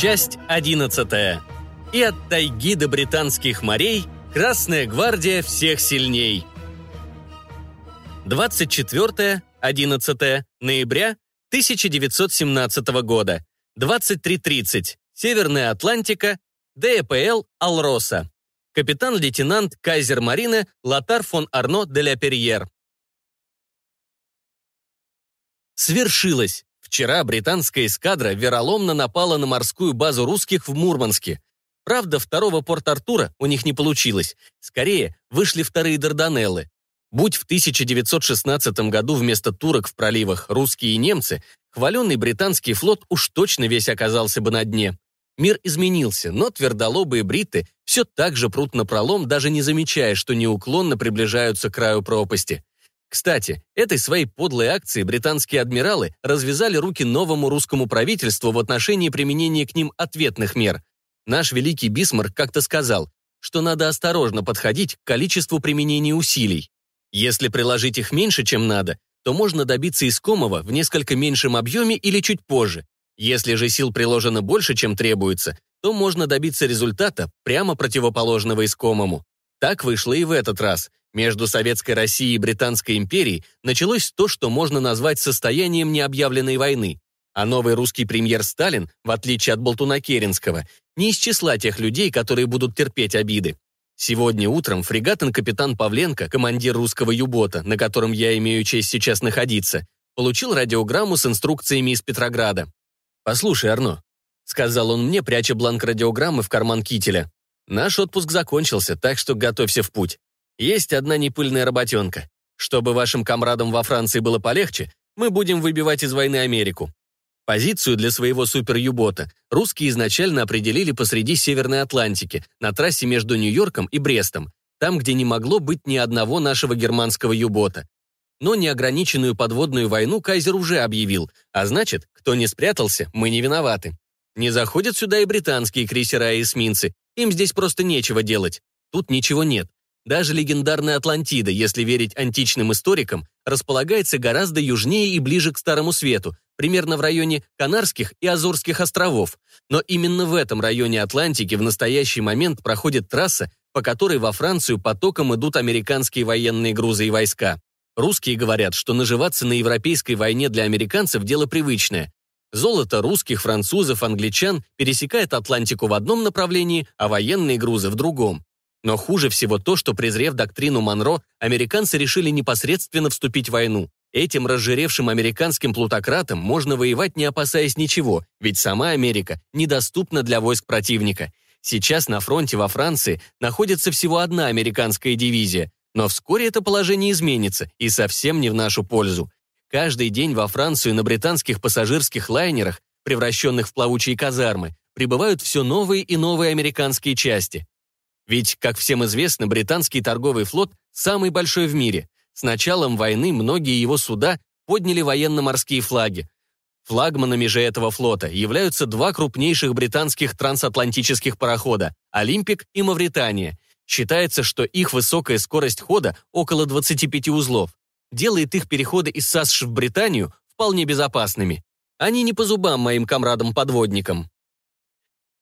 Часть 11. И от тайги до британских морей Красная гвардия всех сильней. 24-11 ноября 1917 года. 23.30. Северная Атлантика. ДЭПЛ «Алроса». Капитан-лейтенант Кайзер Марина Лотар фон Арно де ля Перьер. Свершилось. Вчера британская эскадра вероломно напала на морскую базу русских в Мурманске. Правда, второго Порт-Артура у них не получилось. Скорее, вышли вторые Дарданеллы. Будь в 1916 году вместо турок в проливах русские и немцы, хваленный британский флот уж точно весь оказался бы на дне. Мир изменился, но твердолобые бриты все так же прут на пролом, даже не замечая, что неуклонно приближаются к краю пропасти. Кстати, этой своей подлой акцией британские адмиралы развязали руки новому русскому правительству в отношении применения к ним ответных мер. Наш великий Бисмарк как-то сказал, что надо осторожно подходить к количеству применения усилий. Если приложить их меньше, чем надо, то можно добиться искомого в несколько меньшем объеме или чуть позже, если же сил приложено больше, чем требуется, то можно добиться результата, прямо противоположного искомому. Так вышло и в этот раз. Между Советской Россией и Британской империей началось то, что можно назвать состоянием необъявленной войны. А новый русский премьер Сталин, в отличие от Болтуна Керенского, не из числа тех людей, которые будут терпеть обиды. Сегодня утром фрегатен-капитан Павленко, командир русского юбота, на котором я имею честь сейчас находиться, получил радиограмму с инструкциями из Петрограда. «Послушай, Арно», — сказал он мне, пряча бланк радиограммы в карман кителя. «Наш отпуск закончился, так что готовься в путь. Есть одна непыльная работенка. Чтобы вашим комрадам во Франции было полегче, мы будем выбивать из войны Америку. Позицию для своего супер-юбота русские изначально определили посреди Северной Атлантики, на трассе между Нью-Йорком и Брестом, там, где не могло быть ни одного нашего германского юбота. Но неограниченную подводную войну Кайзер уже объявил, а значит, кто не спрятался, мы не виноваты. Не заходят сюда и британские крейсера и эсминцы, им здесь просто нечего делать. Тут ничего нет. Даже легендарная Атлантида, если верить античным историкам, располагается гораздо южнее и ближе к Старому Свету, примерно в районе Канарских и Азорских островов. Но именно в этом районе Атлантики в настоящий момент проходит трасса, по которой во Францию потоком идут американские военные грузы и войска. Русские говорят, что наживаться на европейской войне для американцев дело привычное. Золото русских, французов, англичан пересекает Атлантику в одном направлении, а военные грузы в другом. Но хуже всего то, что, презрев доктрину Монро, американцы решили непосредственно вступить в войну. Этим разжиревшим американским плутократам можно воевать, не опасаясь ничего, ведь сама Америка недоступна для войск противника. Сейчас на фронте во Франции находится всего одна американская дивизия, но вскоре это положение изменится, и совсем не в нашу пользу. Каждый день во Францию на британских пассажирских лайнерах, превращенных в плавучие казармы, прибывают все новые и новые американские части. Ведь, как всем известно, британский торговый флот самый большой в мире. С началом войны многие его суда подняли военно-морские флаги. Флагманами же этого флота являются два крупнейших британских трансатлантических парохода «Олимпик» и «Мавритания», Считается, что их высокая скорость хода около 25 узлов делает их переходы из САСШ в Британию вполне безопасными. Они не по зубам моим комрадам-подводникам.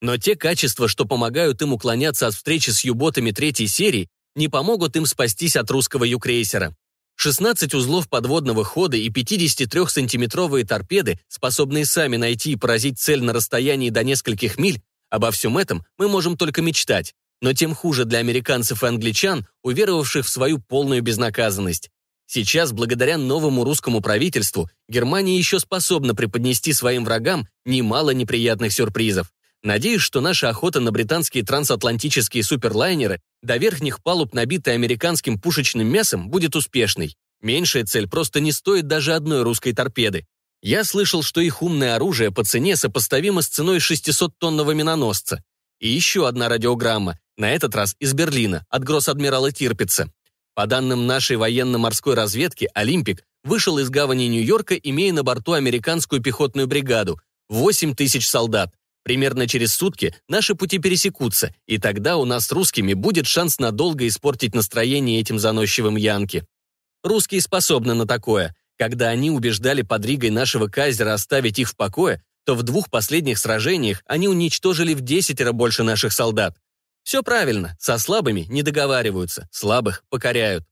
Но те качества, что помогают им уклоняться от встречи с юботами третьей серии, не помогут им спастись от русского юкрейсера. 16 узлов подводного хода и 53-сантиметровые торпеды, способные сами найти и поразить цель на расстоянии до нескольких миль, обо всем этом мы можем только мечтать но тем хуже для американцев и англичан, уверовавших в свою полную безнаказанность. Сейчас, благодаря новому русскому правительству, Германия еще способна преподнести своим врагам немало неприятных сюрпризов. Надеюсь, что наша охота на британские трансатлантические суперлайнеры, до верхних палуб, набитые американским пушечным мясом, будет успешной. Меньшая цель просто не стоит даже одной русской торпеды. Я слышал, что их умное оружие по цене сопоставимо с ценой 600-тонного миноносца. И еще одна радиограмма, на этот раз из Берлина, от гросс-адмирала Тирпица. По данным нашей военно-морской разведки, «Олимпик» вышел из гавани Нью-Йорка, имея на борту американскую пехотную бригаду, 8 тысяч солдат. Примерно через сутки наши пути пересекутся, и тогда у нас с русскими будет шанс надолго испортить настроение этим заносчивым янки. Русские способны на такое. Когда они убеждали под Ригой нашего кайзера оставить их в покое, то в двух последних сражениях они уничтожили в десятеро больше наших солдат. Все правильно, со слабыми не договариваются, слабых покоряют.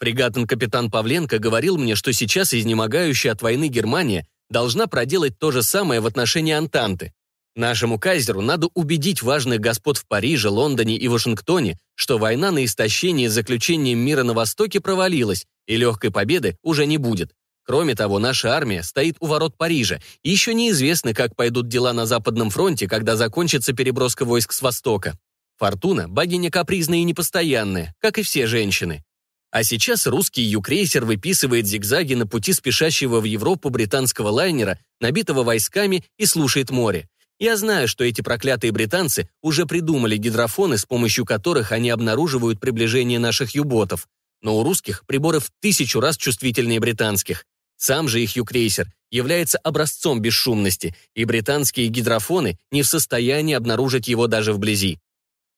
Фрегатен-капитан Павленко говорил мне, что сейчас изнемогающая от войны Германия должна проделать то же самое в отношении Антанты. Нашему кайзеру надо убедить важных господ в Париже, Лондоне и Вашингтоне, что война на истощение заключением мира на Востоке провалилась, и легкой победы уже не будет. Кроме того, наша армия стоит у ворот Парижа, и еще неизвестно, как пойдут дела на Западном фронте, когда закончится переброска войск с Востока. Фортуна – богиня капризная и непостоянная, как и все женщины. А сейчас русский юкрейсер выписывает зигзаги на пути спешащего в Европу британского лайнера, набитого войсками, и слушает море. Я знаю, что эти проклятые британцы уже придумали гидрофоны, с помощью которых они обнаруживают приближение наших юботов. Но у русских приборы в тысячу раз чувствительнее британских. Сам же их юкрейсер является образцом бесшумности, и британские гидрофоны не в состоянии обнаружить его даже вблизи.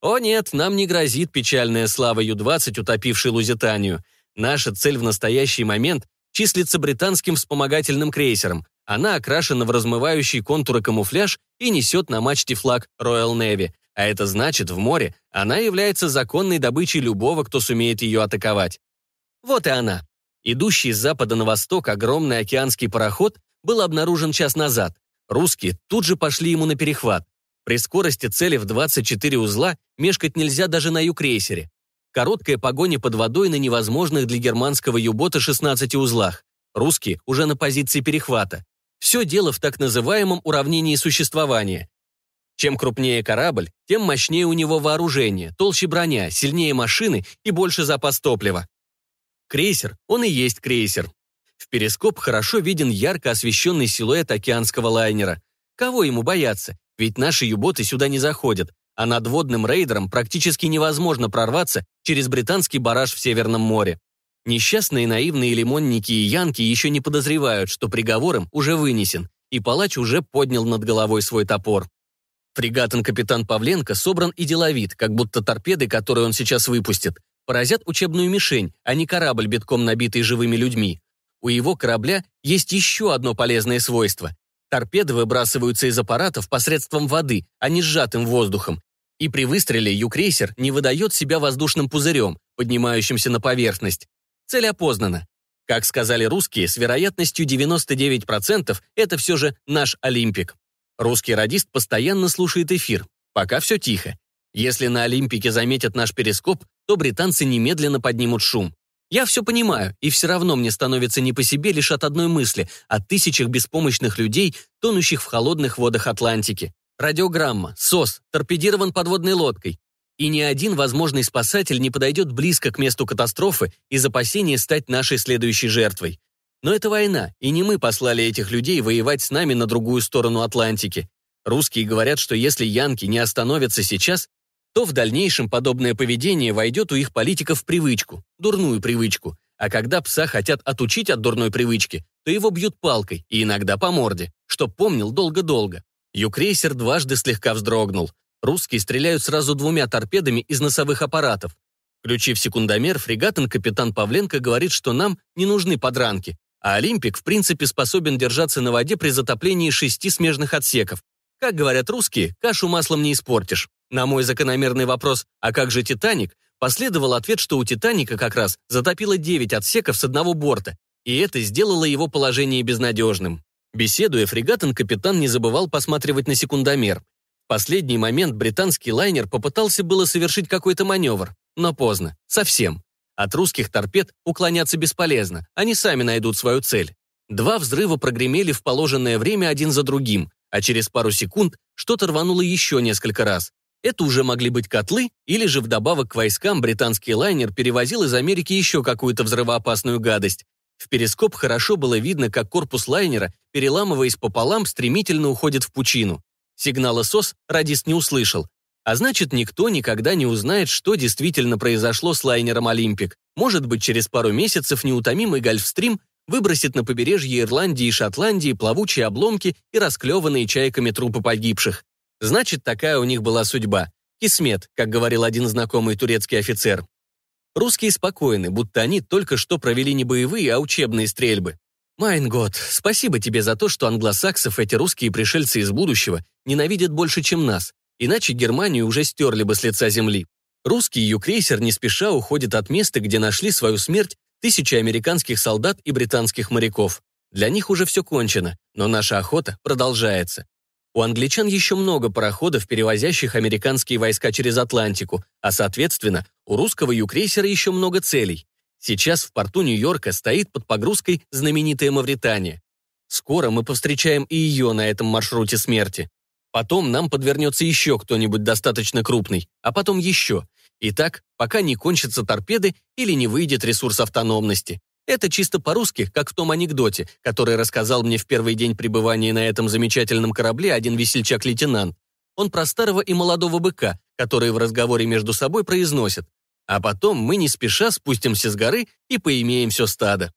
О нет, нам не грозит печальная слава Ю-20, утопившей Лузитанию. Наша цель в настоящий момент числится британским вспомогательным крейсером. Она окрашена в размывающий контуры камуфляж и несет на мачте флаг Royal Navy. А это значит, в море она является законной добычей любого, кто сумеет ее атаковать. Вот и она. Идущий с запада на восток огромный океанский пароход был обнаружен час назад. Русские тут же пошли ему на перехват. При скорости цели в 24 узла мешкать нельзя даже на юкрейсере. Короткая погоня под водой на невозможных для германского юбота 16 узлах. Русские уже на позиции перехвата. Все дело в так называемом уравнении существования. Чем крупнее корабль, тем мощнее у него вооружение, толще броня, сильнее машины и больше запас топлива. Крейсер, он и есть крейсер. В перископ хорошо виден ярко освещенный силуэт океанского лайнера. Кого ему бояться? Ведь наши юботы сюда не заходят, а над водным рейдером практически невозможно прорваться через британский бараж в Северном море. Несчастные наивные лимонники и янки еще не подозревают, что приговор им уже вынесен, и палач уже поднял над головой свой топор. Фрегатен-капитан Павленко собран и деловит, как будто торпеды, которые он сейчас выпустит, поразят учебную мишень, а не корабль, битком набитый живыми людьми. У его корабля есть еще одно полезное свойство. Торпеды выбрасываются из аппаратов посредством воды, а не сжатым воздухом. И при выстреле юкрейсер не выдает себя воздушным пузырем, поднимающимся на поверхность. Цель опознана. Как сказали русские, с вероятностью 99% это все же наш Олимпик. Русский радист постоянно слушает эфир. Пока все тихо. Если на Олимпике заметят наш перископ, то британцы немедленно поднимут шум. Я все понимаю, и все равно мне становится не по себе лишь от одной мысли, о тысячах беспомощных людей, тонущих в холодных водах Атлантики. Радиограмма, СОС, торпедирован подводной лодкой. И ни один возможный спасатель не подойдет близко к месту катастрофы из опасения стать нашей следующей жертвой. Но это война, и не мы послали этих людей воевать с нами на другую сторону Атлантики. Русские говорят, что если янки не остановятся сейчас, то в дальнейшем подобное поведение войдет у их политиков в привычку, дурную привычку. А когда пса хотят отучить от дурной привычки, то его бьют палкой и иногда по морде, что помнил долго-долго. Юкрейсер дважды слегка вздрогнул. Русские стреляют сразу двумя торпедами из носовых аппаратов. Включив секундомер, фрегатен капитан Павленко говорит, что нам не нужны подранки, а Олимпик в принципе способен держаться на воде при затоплении шести смежных отсеков. Как говорят русские, кашу маслом не испортишь. На мой закономерный вопрос «А как же «Титаник?» последовал ответ, что у «Титаника» как раз затопило 9 отсеков с одного борта, и это сделало его положение безнадежным. Беседуя, фрегатен-капитан не забывал посматривать на секундомер. Последний момент британский лайнер попытался было совершить какой-то маневр, но поздно, совсем. От русских торпед уклоняться бесполезно, они сами найдут свою цель. Два взрыва прогремели в положенное время один за другим, а через пару секунд что-то рвануло еще несколько раз. Это уже могли быть котлы, или же вдобавок к войскам британский лайнер перевозил из Америки еще какую-то взрывоопасную гадость. В перископ хорошо было видно, как корпус лайнера, переламываясь пополам, стремительно уходит в пучину. Сигнала СОС радист не услышал. А значит, никто никогда не узнает, что действительно произошло с лайнером «Олимпик». Может быть, через пару месяцев неутомимый Гольфстрим выбросит на побережье Ирландии и Шотландии плавучие обломки и расклеванные чайками трупы погибших. Значит, такая у них была судьба. Кисмет, как говорил один знакомый турецкий офицер. Русские спокойны, будто они только что провели не боевые, а учебные стрельбы. Майн год, спасибо тебе за то, что англосаксов эти русские пришельцы из будущего ненавидят больше, чем нас, иначе Германию уже стерли бы с лица земли. Русский юкрейсер не спеша уходит от места, где нашли свою смерть тысячи американских солдат и британских моряков. Для них уже все кончено, но наша охота продолжается. У англичан еще много пароходов, перевозящих американские войска через Атлантику, а, соответственно, у русского юкрейсера еще много целей. Сейчас в порту Нью-Йорка стоит под погрузкой знаменитая Мавритания. Скоро мы повстречаем и ее на этом маршруте смерти. Потом нам подвернется еще кто-нибудь достаточно крупный, а потом еще. И так, пока не кончатся торпеды или не выйдет ресурс автономности. Это чисто по-русски, как в том анекдоте, который рассказал мне в первый день пребывания на этом замечательном корабле один весельчак-лейтенант. Он про старого и молодого быка, которые в разговоре между собой произносят а потом мы не спеша спустимся с горы и поимеем все стадо.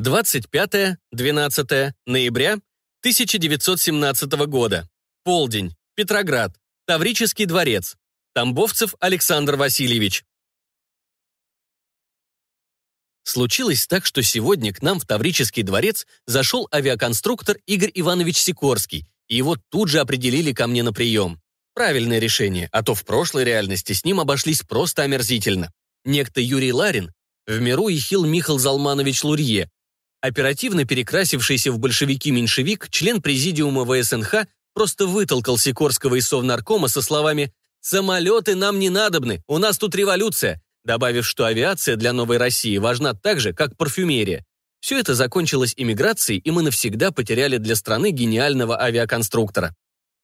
25-12 ноября 1917 года. Полдень. Петроград. Таврический дворец. Тамбовцев Александр Васильевич. Случилось так, что сегодня к нам в Таврический дворец зашел авиаконструктор Игорь Иванович Сикорский, и его тут же определили ко мне на прием. Правильное решение, а то в прошлой реальности с ним обошлись просто омерзительно. Некто Юрий Ларин, в миру Ехил Михал Залманович Лурье, оперативно перекрасившийся в большевики-меньшевик, член президиума ВСНХ, просто вытолкал Сикорского из Совнаркома со словами «Самолеты нам не надобны, у нас тут революция», добавив, что авиация для новой России важна так же, как парфюмерия. Все это закончилось иммиграцией, и мы навсегда потеряли для страны гениального авиаконструктора.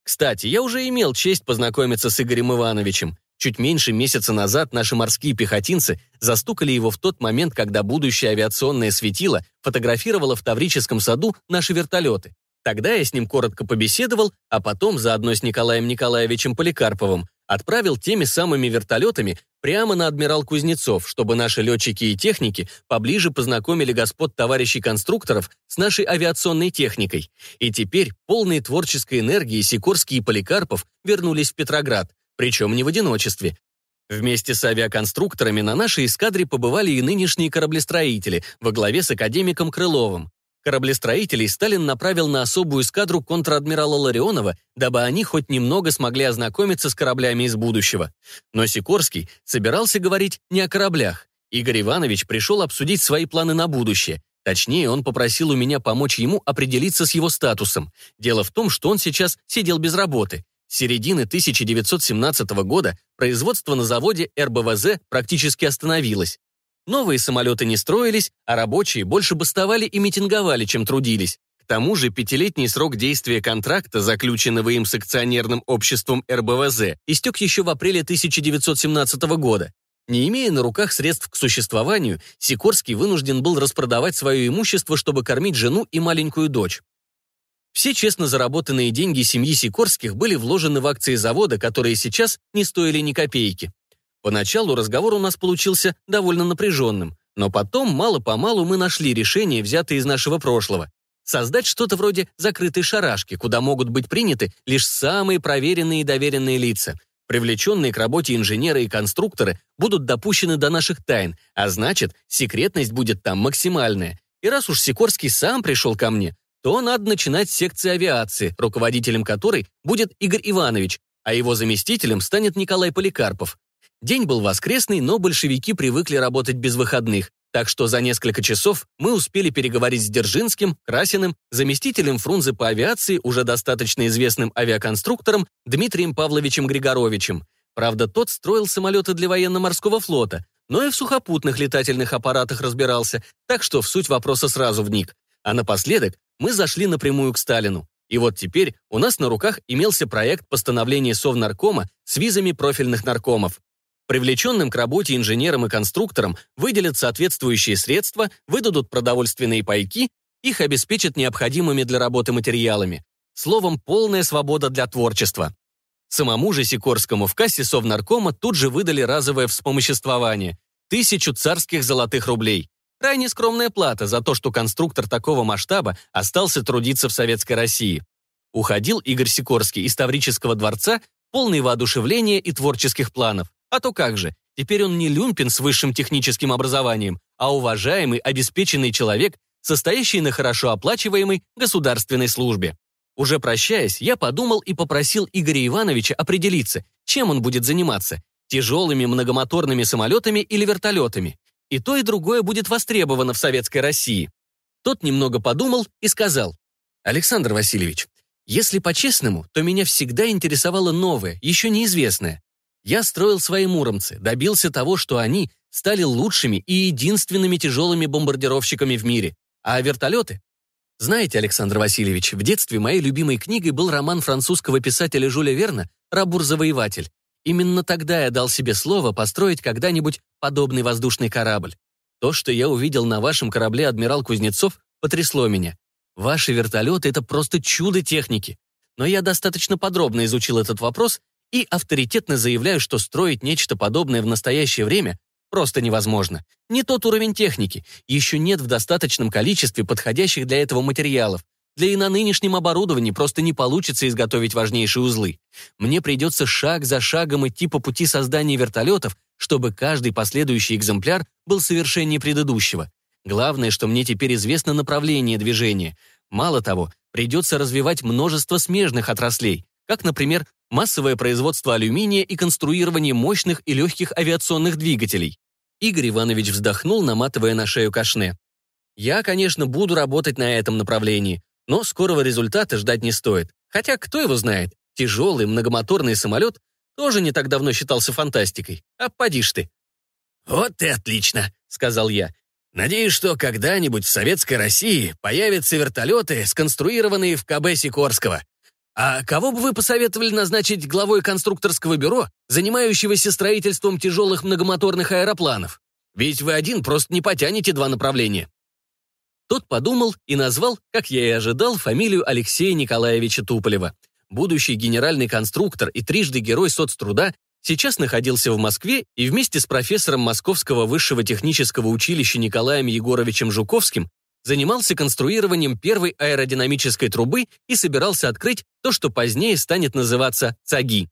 Кстати, я уже имел честь познакомиться с Игорем Ивановичем. Чуть меньше месяца назад наши морские пехотинцы застукали его в тот момент, когда будущее авиационное светило фотографировало в Таврическом саду наши вертолеты. Тогда я с ним коротко побеседовал, а потом, заодно с Николаем Николаевичем Поликарповым, отправил теми самыми вертолетами прямо на адмирал Кузнецов, чтобы наши летчики и техники поближе познакомили господ товарищей конструкторов с нашей авиационной техникой. И теперь полные творческой энергии Сикорский и Поликарпов вернулись в Петроград, причем не в одиночестве. Вместе с авиаконструкторами на нашей эскадре побывали и нынешние кораблестроители во главе с академиком Крыловым. Кораблестроителей Сталин направил на особую эскадру контр-адмирала Ларионова, дабы они хоть немного смогли ознакомиться с кораблями из будущего. Но Сикорский собирался говорить не о кораблях. Игорь Иванович пришел обсудить свои планы на будущее. Точнее, он попросил у меня помочь ему определиться с его статусом. Дело в том, что он сейчас сидел без работы. С середины 1917 года производство на заводе РБВЗ практически остановилось. Новые самолеты не строились, а рабочие больше бастовали и митинговали, чем трудились. К тому же пятилетний срок действия контракта, заключенного им с акционерным обществом РБВЗ, истек еще в апреле 1917 года. Не имея на руках средств к существованию, Сикорский вынужден был распродавать свое имущество, чтобы кормить жену и маленькую дочь. Все честно заработанные деньги семьи Сикорских были вложены в акции завода, которые сейчас не стоили ни копейки. Поначалу разговор у нас получился довольно напряженным, но потом мало-помалу мы нашли решение, взятое из нашего прошлого. Создать что-то вроде закрытой шарашки, куда могут быть приняты лишь самые проверенные и доверенные лица. Привлеченные к работе инженеры и конструкторы будут допущены до наших тайн, а значит, секретность будет там максимальная. И раз уж Сикорский сам пришел ко мне, то надо начинать с секции авиации, руководителем которой будет Игорь Иванович, а его заместителем станет Николай Поликарпов. День был воскресный, но большевики привыкли работать без выходных, так что за несколько часов мы успели переговорить с Держинским, Красиным, заместителем Фрунзе по авиации, уже достаточно известным авиаконструктором Дмитрием Павловичем Григоровичем. Правда, тот строил самолеты для военно-морского флота, но и в сухопутных летательных аппаратах разбирался, так что в суть вопроса сразу вник. А напоследок мы зашли напрямую к Сталину. И вот теперь у нас на руках имелся проект постановления Совнаркома с визами профильных наркомов. Привлеченным к работе инженерам и конструкторам выделят соответствующие средства, выдадут продовольственные пайки, их обеспечат необходимыми для работы материалами. Словом, полная свобода для творчества. Самому же Сикорскому в кассе Совнаркома тут же выдали разовое вспомоществование – тысячу царских золотых рублей. Крайне скромная плата за то, что конструктор такого масштаба остался трудиться в Советской России. Уходил Игорь Сикорский из Таврического дворца полный воодушевления и творческих планов. А то как же, теперь он не люмпин с высшим техническим образованием, а уважаемый, обеспеченный человек, состоящий на хорошо оплачиваемой государственной службе. Уже прощаясь, я подумал и попросил Игоря Ивановича определиться, чем он будет заниматься – тяжелыми многомоторными самолетами или вертолетами. И то, и другое будет востребовано в Советской России. Тот немного подумал и сказал, «Александр Васильевич, если по-честному, то меня всегда интересовало новое, еще неизвестное. Я строил свои муромцы, добился того, что они стали лучшими и единственными тяжелыми бомбардировщиками в мире. А вертолеты? Знаете, Александр Васильевич, в детстве моей любимой книгой был роман французского писателя Жюля Верна «Рабур-завоеватель». Именно тогда я дал себе слово построить когда-нибудь подобный воздушный корабль. То, что я увидел на вашем корабле «Адмирал Кузнецов», потрясло меня. Ваши вертолеты — это просто чудо техники. Но я достаточно подробно изучил этот вопрос и авторитетно заявляю, что строить нечто подобное в настоящее время просто невозможно. Не тот уровень техники, еще нет в достаточном количестве подходящих для этого материалов. Да и на нынешнем оборудовании просто не получится изготовить важнейшие узлы. Мне придется шаг за шагом идти по пути создания вертолетов, чтобы каждый последующий экземпляр был совершеннее предыдущего. Главное, что мне теперь известно направление движения. Мало того, придется развивать множество смежных отраслей, как, например, массовое производство алюминия и конструирование мощных и легких авиационных двигателей. Игорь Иванович вздохнул, наматывая на шею кашне. «Я, конечно, буду работать на этом направлении, но скорого результата ждать не стоит. Хотя, кто его знает, тяжелый многомоторный самолет тоже не так давно считался фантастикой. А поди ж ты». «Вот и отлично», — сказал я. Надеюсь, что когда-нибудь в Советской России появятся вертолеты, сконструированные в КБ Сикорского. А кого бы вы посоветовали назначить главой конструкторского бюро, занимающегося строительством тяжелых многомоторных аэропланов? Ведь вы один просто не потянете два направления. Тот подумал и назвал, как я и ожидал, фамилию Алексея Николаевича Туполева. Будущий генеральный конструктор и трижды герой соцтруда сейчас находился в Москве и вместе с профессором Московского высшего технического училища Николаем Егоровичем Жуковским занимался конструированием первой аэродинамической трубы и собирался открыть то, что позднее станет называться ЦАГИ.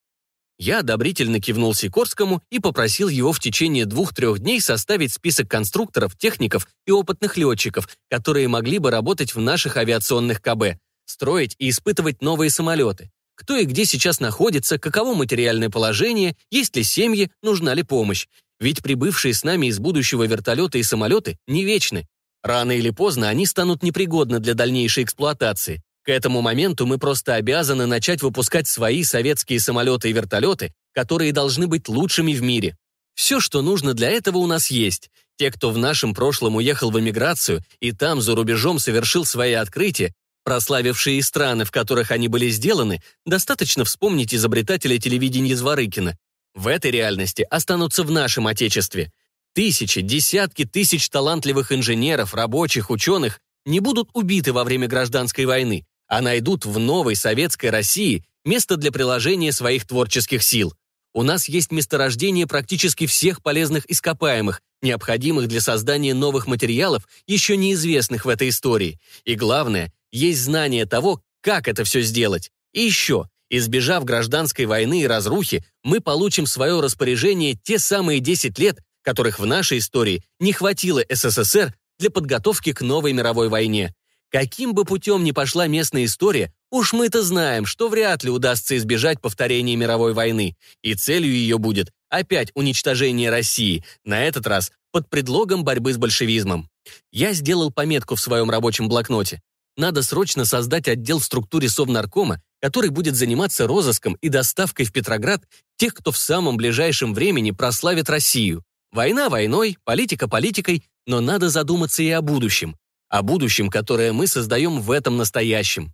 Я одобрительно кивнул Сикорскому и попросил его в течение двух-трех дней составить список конструкторов, техников и опытных летчиков, которые могли бы работать в наших авиационных КБ, строить и испытывать новые самолеты кто и где сейчас находится, каково материальное положение, есть ли семьи, нужна ли помощь. Ведь прибывшие с нами из будущего вертолеты и самолеты не вечны. Рано или поздно они станут непригодны для дальнейшей эксплуатации. К этому моменту мы просто обязаны начать выпускать свои советские самолеты и вертолеты, которые должны быть лучшими в мире. Все, что нужно для этого у нас есть. Те, кто в нашем прошлом уехал в эмиграцию и там за рубежом совершил свои открытия, Прославившие страны, в которых они были сделаны, достаточно вспомнить изобретателя телевидения Зворыкина. В этой реальности останутся в нашем Отечестве. Тысячи, десятки тысяч талантливых инженеров, рабочих, ученых не будут убиты во время гражданской войны, а найдут в новой советской России место для приложения своих творческих сил. У нас есть месторождение практически всех полезных ископаемых, необходимых для создания новых материалов, еще неизвестных в этой истории. И главное, есть знание того, как это все сделать. И еще, избежав гражданской войны и разрухи, мы получим в свое распоряжение те самые 10 лет, которых в нашей истории не хватило СССР для подготовки к новой мировой войне. Каким бы путем ни пошла местная история, уж мы-то знаем, что вряд ли удастся избежать повторения мировой войны, и целью ее будет опять уничтожение России, на этот раз под предлогом борьбы с большевизмом. Я сделал пометку в своем рабочем блокноте. Надо срочно создать отдел в структуре Совнаркома, который будет заниматься розыском и доставкой в Петроград тех, кто в самом ближайшем времени прославит Россию. Война войной, политика политикой, но надо задуматься и о будущем. О будущем, которое мы создаем в этом настоящем.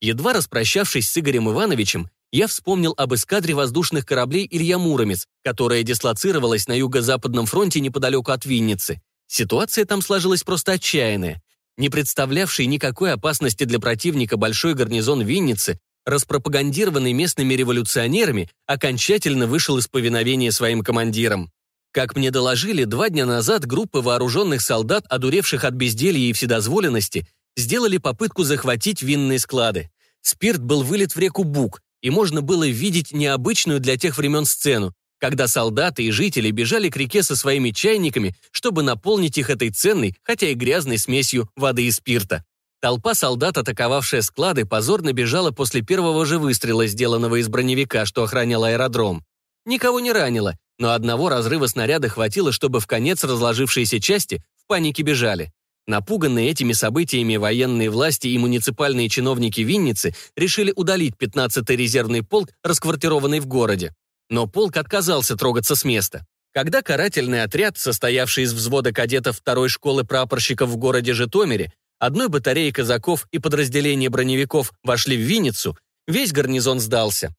Едва распрощавшись с Игорем Ивановичем, я вспомнил об эскадре воздушных кораблей «Илья Муромец», которая дислоцировалась на юго-западном фронте неподалеку от Винницы. Ситуация там сложилась просто отчаянная не представлявший никакой опасности для противника большой гарнизон Винницы, распропагандированный местными революционерами, окончательно вышел из повиновения своим командирам. Как мне доложили, два дня назад группы вооруженных солдат, одуревших от безделья и вседозволенности, сделали попытку захватить винные склады. Спирт был вылит в реку Бук, и можно было видеть необычную для тех времен сцену. когда солдаты и жители бежали к реке со своими чайниками, чтобы наполнить их этой ценной, хотя и грязной смесью воды и спирта. Толпа солдат, атаковавшая склады, позорно бежала после первого же выстрела, сделанного из броневика, что охранял аэродром. Никого не ранило, но одного разрыва снаряда хватило, чтобы в конец разложившиеся части в панике бежали. Напуганные этими событиями военные власти и муниципальные чиновники Винницы решили удалить 15-й резервный полк, расквартированный в городе. Но полк отказался трогаться с места. Когда карательный отряд, состоявший из взвода кадетов второй школы прапорщиков в городе Житомире, одной батареи казаков и подразделения броневиков вошли в Винницу, весь гарнизон сдался.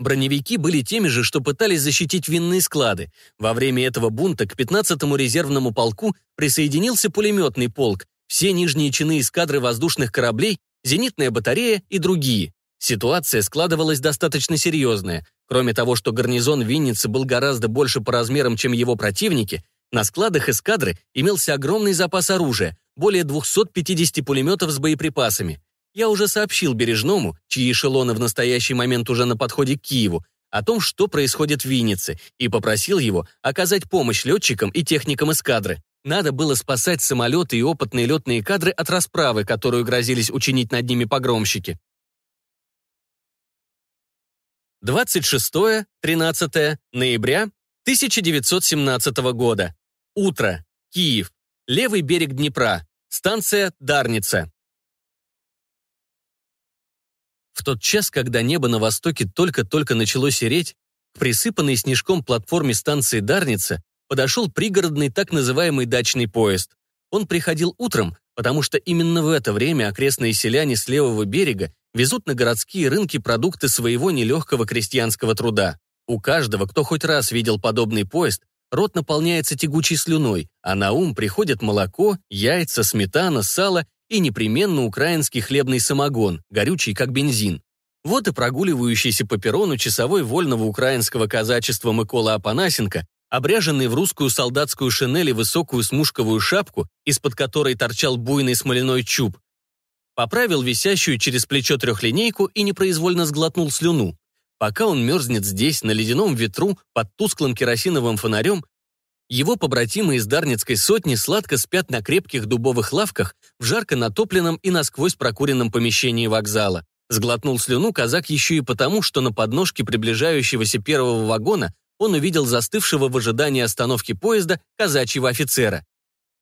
Броневики были теми же, что пытались защитить винные склады. Во время этого бунта к 15-му резервному полку присоединился пулеметный полк, все нижние чины эскадры воздушных кораблей, зенитная батарея и другие. Ситуация складывалась достаточно серьезная. Кроме того, что гарнизон Винницы был гораздо больше по размерам, чем его противники, на складах эскадры имелся огромный запас оружия, более 250 пулеметов с боеприпасами. Я уже сообщил Бережному, чьи эшелоны в настоящий момент уже на подходе к Киеву, о том, что происходит в Виннице, и попросил его оказать помощь летчикам и техникам эскадры. Надо было спасать самолеты и опытные летные кадры от расправы, которую грозились учинить над ними погромщики. 26-13 ноября 1917 года. Утро. Киев. Левый берег Днепра. Станция Дарница. В тот час, когда небо на востоке только-только начало сереть, к присыпанной снежком платформе станции Дарница подошел пригородный так называемый дачный поезд. Он приходил утром, потому что именно в это время окрестные селяне с левого берега везут на городские рынки продукты своего нелегкого крестьянского труда. У каждого, кто хоть раз видел подобный поезд, рот наполняется тягучей слюной, а на ум приходят молоко, яйца, сметана, сало и непременно украинский хлебный самогон, горючий как бензин. Вот и прогуливающийся по перрону часовой вольного украинского казачества Микола Апанасенко, обряженный в русскую солдатскую шинель и высокую смушковую шапку, из-под которой торчал буйный смоляной чуб, поправил висящую через плечо трехлинейку и непроизвольно сглотнул слюну. Пока он мерзнет здесь, на ледяном ветру, под тусклым керосиновым фонарем, его побратимы из Дарницкой сотни сладко спят на крепких дубовых лавках в жарко натопленном и насквозь прокуренном помещении вокзала. Сглотнул слюну казак еще и потому, что на подножке приближающегося первого вагона он увидел застывшего в ожидании остановки поезда казачьего офицера.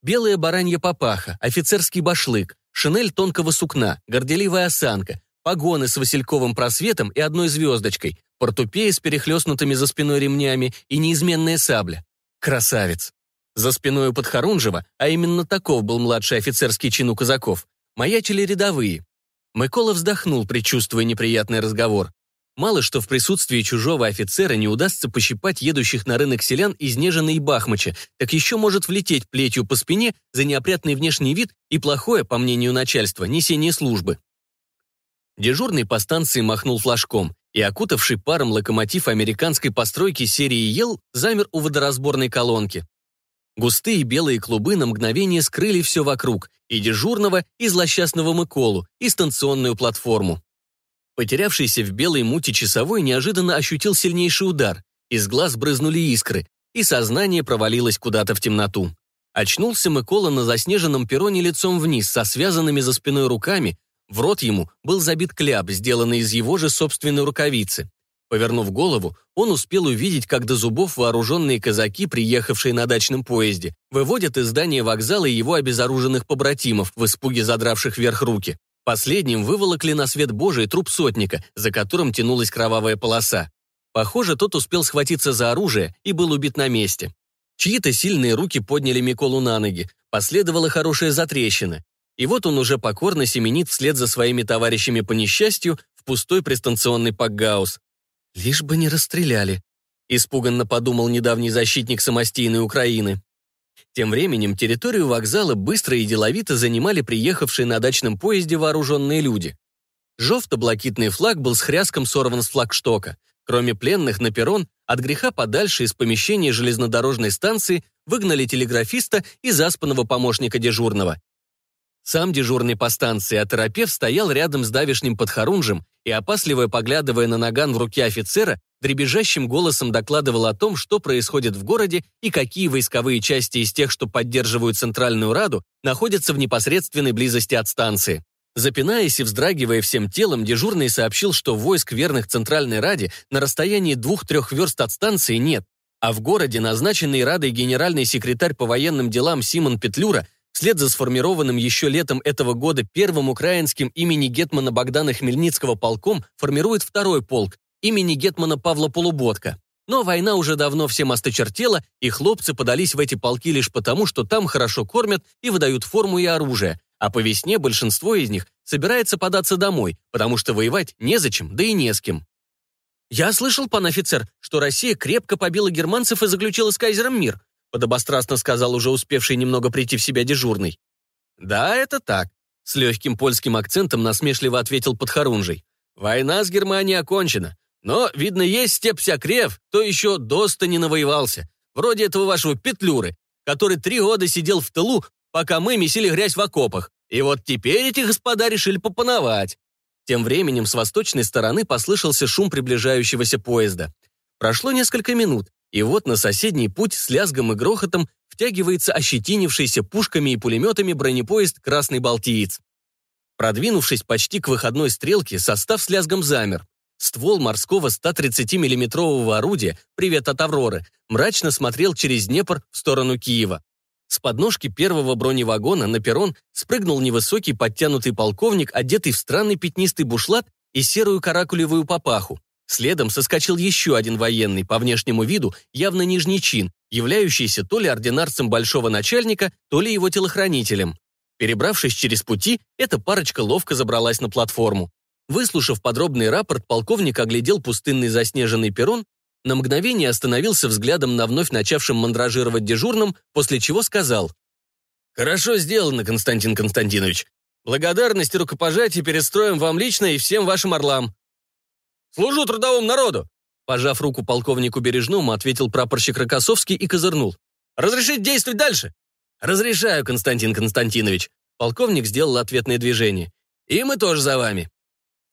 Белая баранья папаха, офицерский башлык, шинель тонкого сукна, горделивая осанка, погоны с васильковым просветом и одной звездочкой, портупеи с перехлестнутыми за спиной ремнями и неизменная сабля. Красавец. За спиной у Подхорунжева, а именно таков был младший офицерский чин у казаков, маячили рядовые. Микола вздохнул, предчувствуя неприятный разговор. Мало что в присутствии чужого офицера не удастся пощипать едущих на рынок селян из Нежина и Бахмача, так еще может влететь плетью по спине за неопрятный внешний вид и плохое, по мнению начальства, несение службы. Дежурный по станции махнул флажком и окутавший паром локомотив американской постройки серии «Ел» замер у водоразборной колонки. Густые белые клубы на мгновение скрыли все вокруг, и дежурного, и злосчастного Миколу, и станционную платформу. Потерявшийся в белой мути часовой неожиданно ощутил сильнейший удар, из глаз брызнули искры, и сознание провалилось куда-то в темноту. Очнулся Микола на заснеженном перроне лицом вниз, со связанными за спиной руками, в рот ему был забит кляп, сделанный из его же собственной рукавицы. Повернув голову, он успел увидеть, как до зубов вооруженные казаки, приехавшие на дачном поезде, выводят из здания вокзала его обезоруженных побратимов, в испуге задравших вверх руки. Последним выволокли на свет Божий труп сотника, за которым тянулась кровавая полоса. Похоже, тот успел схватиться за оружие и был убит на месте. Чьи-то сильные руки подняли Миколу на ноги, последовала хорошая затрещина. И вот он уже покорно семенит вслед за своими товарищами по несчастью в пустой пристанционный пакгаус. «Лишь бы не расстреляли», — испуганно подумал недавний защитник самостийной Украины. Тем временем территорию вокзала быстро и деловито занимали приехавшие на дачном поезде вооруженные люди. Жовто-блакитный флаг был с хряском сорван с флагштока. Кроме пленных на перрон, от греха подальше из помещения железнодорожной станции выгнали телеграфиста и заспанного помощника дежурного. Сам дежурный по станции, а терапевт стоял рядом с давишним подхорунжем и, опасливо поглядывая на наган в руке офицера, дребезжащим голосом докладывал о том, что происходит в городе и какие войсковые части из тех, что поддерживают Центральную Раду, находятся в непосредственной близости от станции. Запинаясь и вздрагивая всем телом, дежурный сообщил, что войск верных Центральной Раде на расстоянии двух-трех верст от станции нет, а в городе назначенный Радой генеральный секретарь по военным делам Симон Петлюра вслед за сформированным еще летом этого года первым украинским имени Гетмана Богдана Хмельницкого полком формирует второй полк имени Гетмана Павла Полуботка. Но война уже давно всем осточертела, и хлопцы подались в эти полки лишь потому, что там хорошо кормят и выдают форму и оружие, а по весне большинство из них собирается податься домой, потому что воевать незачем, да и не с кем. «Я слышал, пан офицер, что Россия крепко побила германцев и заключила с кайзером мир», подобострастно сказал уже успевший немного прийти в себя дежурный. «Да, это так», — с легким польским акцентом насмешливо ответил Подхорунжий. «Война с Германией окончена, но, видно, есть степсякрев, кто еще доста не навоевался, вроде этого вашего Петлюры, который три года сидел в тылу пока мы месили грязь в окопах. И вот теперь эти господа решили попановать. Тем временем с восточной стороны послышался шум приближающегося поезда. Прошло несколько минут, и вот на соседний путь с лязгом и грохотом втягивается ощетинившийся пушками и пулеметами бронепоезд «Красный Балтиец». Продвинувшись почти к выходной стрелке, состав с лязгом замер. Ствол морского 130 миллиметрового орудия «Привет от Авроры» мрачно смотрел через Днепр в сторону Киева. С подножки первого броневагона на перрон спрыгнул невысокий подтянутый полковник, одетый в странный пятнистый бушлат и серую каракулевую папаху. Следом соскочил еще один военный, по внешнему виду явно нижний чин, являющийся то ли ординарцем большого начальника, то ли его телохранителем. Перебравшись через пути, эта парочка ловко забралась на платформу. Выслушав подробный рапорт, полковник оглядел пустынный заснеженный перрон на мгновение остановился взглядом на вновь начавшем мандражировать дежурном, после чего сказал. «Хорошо сделано, Константин Константинович. Благодарность и рукопожатие перестроим вам лично и всем вашим орлам». «Служу трудовому народу!» Пожав руку полковнику Бережному, ответил прапорщик Рокоссовский и козырнул. «Разрешить действовать дальше?» «Разрешаю, Константин Константинович». Полковник сделал ответное движение. «И мы тоже за вами».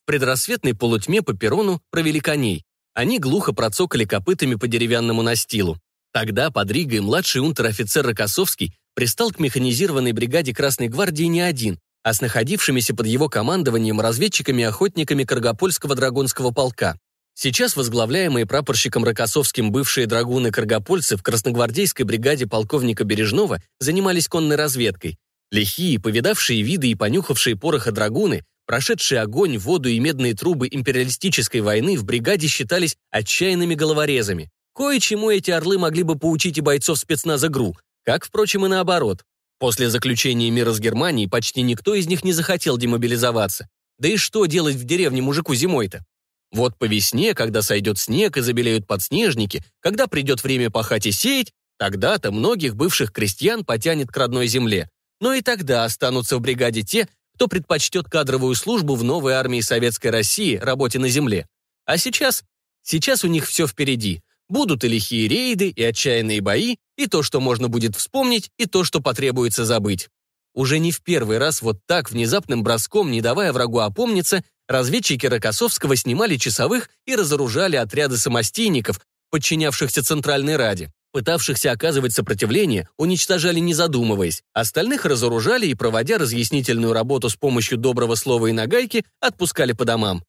В предрассветной полутьме по перрону провели коней. Они глухо процокали копытами по деревянному настилу. Тогда под Ригой младший унтер-офицер Рокоссовский пристал к механизированной бригаде Красной гвардии не один, а с находившимися под его командованием разведчиками и охотниками Каргопольского драгунского полка. Сейчас возглавляемые прапорщиком Рокоссовским бывшие драгуны-каргопольцы в красногвардейской бригаде полковника Бережного занимались конной разведкой. Лихие, повидавшие виды и понюхавшие пороха драгуны Прошедшие огонь, воду и медные трубы империалистической войны в бригаде считались отчаянными головорезами. Кое-чему эти орлы могли бы поучить и бойцов спецназа ГРУ, как, впрочем, и наоборот. После заключения мира с Германией почти никто из них не захотел демобилизоваться. Да и что делать в деревне мужику зимой-то? Вот по весне, когда сойдет снег и забелеют подснежники, когда придет время пахать и сеять, тогда-то многих бывших крестьян потянет к родной земле. Но и тогда останутся в бригаде те, кто предпочтет кадровую службу в новой армии Советской России работе на земле. А сейчас? Сейчас у них все впереди. Будут и лихие рейды, и отчаянные бои, и то, что можно будет вспомнить, и то, что потребуется забыть. Уже не в первый раз вот так, внезапным броском, не давая врагу опомниться, разведчики Рокоссовского снимали часовых и разоружали отряды самостийников, подчинявшихся Центральной Раде. Пытавшихся оказывать сопротивление уничтожали не задумываясь, остальных разоружали и, проводя разъяснительную работу с помощью доброго слова и нагайки, отпускали по домам.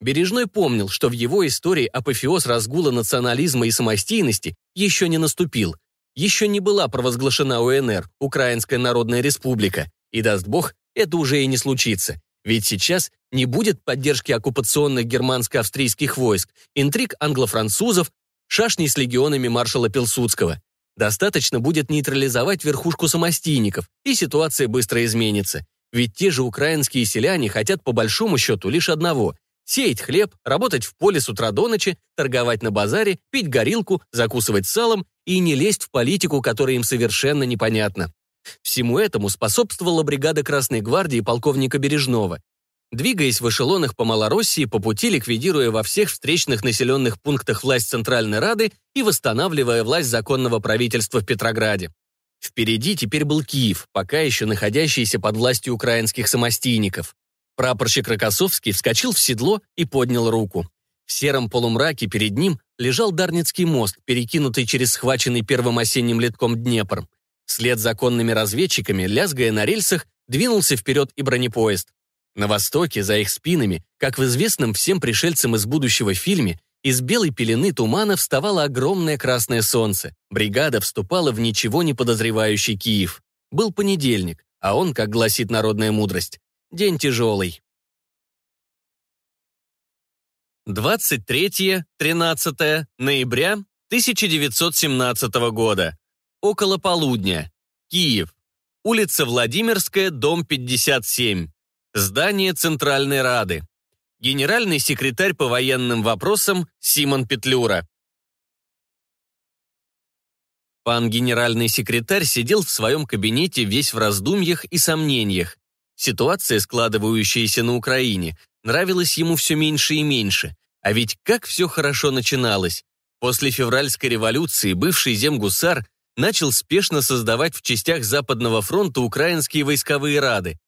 Бережной помнил, что в его истории апофеоз разгула национализма и самостийности еще не наступил. Еще не была провозглашена УНР, Украинская Народная Республика, и, даст бог, это уже и не случится. Ведь сейчас не будет поддержки оккупационных германско-австрийских войск, интриг англо-французов, шашней с легионами маршала Пилсудского. Достаточно будет нейтрализовать верхушку самостийников, и ситуация быстро изменится. Ведь те же украинские селяне хотят по большому счету лишь одного – сеять хлеб, работать в поле с утра до ночи, торговать на базаре, пить горилку, закусывать салом и не лезть в политику, которая им совершенно непонятна. Всему этому способствовала бригада Красной гвардии полковника Бережного, Двигаясь в эшелонах по Малороссии, по пути ликвидируя во всех встречных населенных пунктах власть Центральной Рады и восстанавливая власть законного правительства в Петрограде. Впереди теперь был Киев, пока еще находящийся под властью украинских самостийников. Прапорщик Рокоссовский вскочил в седло и поднял руку. В сером полумраке перед ним лежал Дарницкий мост, перекинутый через схваченный первым осенним летком Днепр. Вслед за конными разведчиками, лязгая на рельсах, двинулся вперед и бронепоезд. На востоке, за их спинами, как в известном всем пришельцам из будущего фильме, из белой пелены тумана вставало огромное красное солнце. Бригада вступала в ничего не подозревающий Киев. Был понедельник, а он, как гласит народная мудрость, день тяжелый. 23-13 ноября 1917 года. Около полудня. Киев. Улица Владимирская, дом 57. Здание Центральной Рады генеральный секретарь по военным вопросам Симон Петлюра. Пан генеральный секретарь сидел в своем кабинете весь в раздумьях и сомнениях. Ситуация, складывающаяся на Украине, нравилась ему все меньше и меньше. А ведь как все хорошо начиналось. После февральской революции бывший земгусар начал спешно создавать в частях Западного фронта украинские войсковые рады.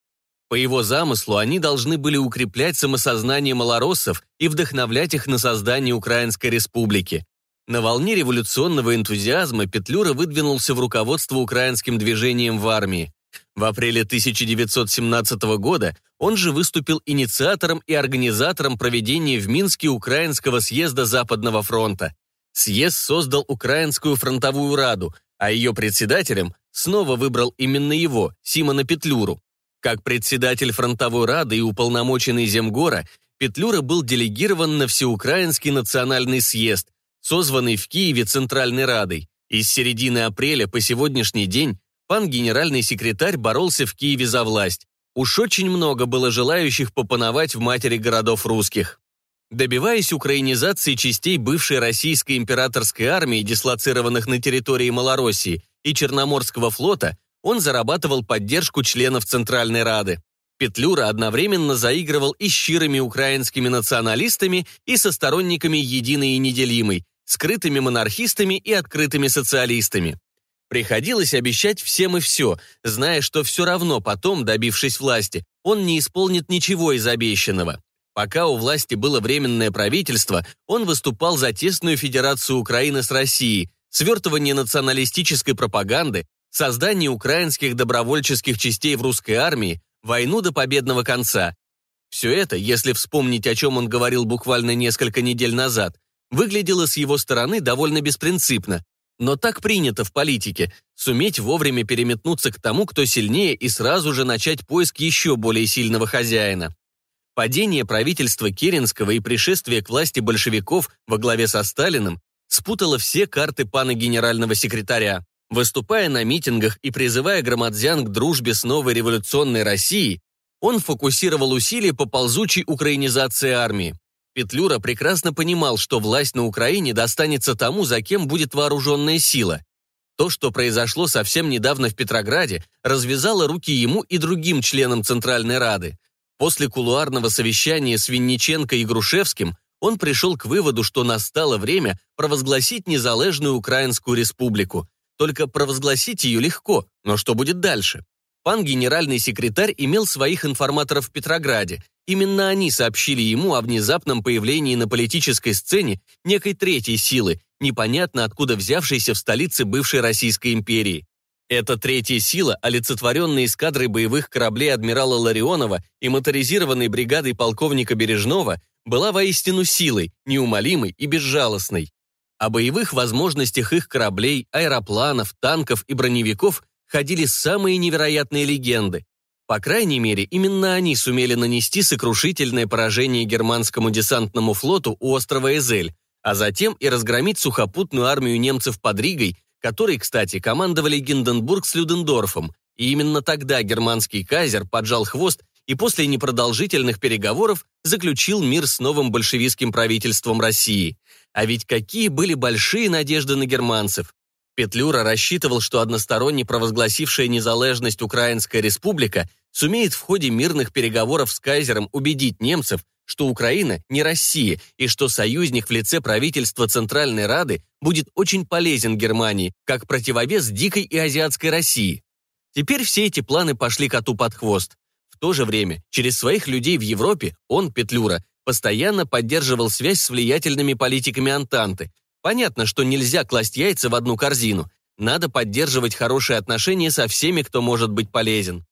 По его замыслу они должны были укреплять самосознание малороссов и вдохновлять их на создание Украинской республики. На волне революционного энтузиазма Петлюра выдвинулся в руководство украинским движением в армии. В апреле 1917 года он же выступил инициатором и организатором проведения в Минске Украинского съезда Западного фронта. Съезд создал Украинскую фронтовую раду, а ее председателем снова выбрал именно его, Симона Петлюру. Как председатель фронтовой рады и уполномоченный Земгора, Петлюра был делегирован на Всеукраинский национальный съезд, созванный в Киеве Центральной Радой. И с середины апреля по сегодняшний день пан генеральный секретарь боролся в Киеве за власть. Уж очень много было желающих попановать в матери городов русских. Добиваясь украинизации частей бывшей российской императорской армии, дислоцированных на территории Малороссии, и Черноморского флота, он зарабатывал поддержку членов Центральной Рады. Петлюра одновременно заигрывал и с щирыми украинскими националистами, и со сторонниками единой и неделимой, скрытыми монархистами и открытыми социалистами. Приходилось обещать всем и все, зная, что все равно потом, добившись власти, он не исполнит ничего из обещанного. Пока у власти было временное правительство, он выступал за тесную федерацию Украины с Россией, свертывание националистической пропаганды, создание украинских добровольческих частей в русской армии, войну до победного конца. Все это, если вспомнить, о чем он говорил буквально несколько недель назад, выглядело с его стороны довольно беспринципно. Но так принято в политике – суметь вовремя переметнуться к тому, кто сильнее, и сразу же начать поиск еще более сильного хозяина. Падение правительства Керенского и пришествие к власти большевиков во главе со Сталиным спутало все карты пана генерального секретаря. Выступая на митингах и призывая громадзян к дружбе с новой революционной Россией, он фокусировал усилия по ползучей украинизации армии. Петлюра прекрасно понимал, что власть на Украине достанется тому, за кем будет вооруженная сила. То, что произошло совсем недавно в Петрограде, развязало руки ему и другим членам Центральной Рады. После кулуарного совещания с Винниченко и Грушевским он пришел к выводу, что настало время провозгласить незалежную Украинскую республику, только провозгласить ее легко, но что будет дальше? Пан генеральный секретарь имел своих информаторов в Петрограде. Именно они сообщили ему о внезапном появлении на политической сцене некой третьей силы, непонятно откуда взявшейся в столице бывшей Российской империи. Эта третья сила, олицетворенная эскадрой боевых кораблей адмирала Ларионова и моторизированной бригадой полковника Бережного, была воистину силой, неумолимой и безжалостной. О боевых возможностях их кораблей, аэропланов, танков и броневиков ходили самые невероятные легенды. По крайней мере, именно они сумели нанести сокрушительное поражение германскому десантному флоту у острова Эзель, а затем и разгромить сухопутную армию немцев под Ригой, которой, кстати, командовали Гинденбург с Людендорфом. И именно тогда германский кайзер поджал хвост и после непродолжительных переговоров заключил мир с новым большевистским правительством России. А ведь какие были большие надежды на германцев. Петлюра рассчитывал, что односторонне провозгласившая незалежность Украинская республика сумеет в ходе мирных переговоров с кайзером убедить немцев, что Украина не Россия и что союзник в лице правительства Центральной Рады будет очень полезен Германии, как противовес дикой и азиатской России. Теперь все эти планы пошли коту под хвост. В то же время, через своих людей в Европе, он, Петлюра, постоянно поддерживал связь с влиятельными политиками Антанты. Понятно, что нельзя класть яйца в одну корзину. Надо поддерживать хорошие отношения со всеми, кто может быть полезен.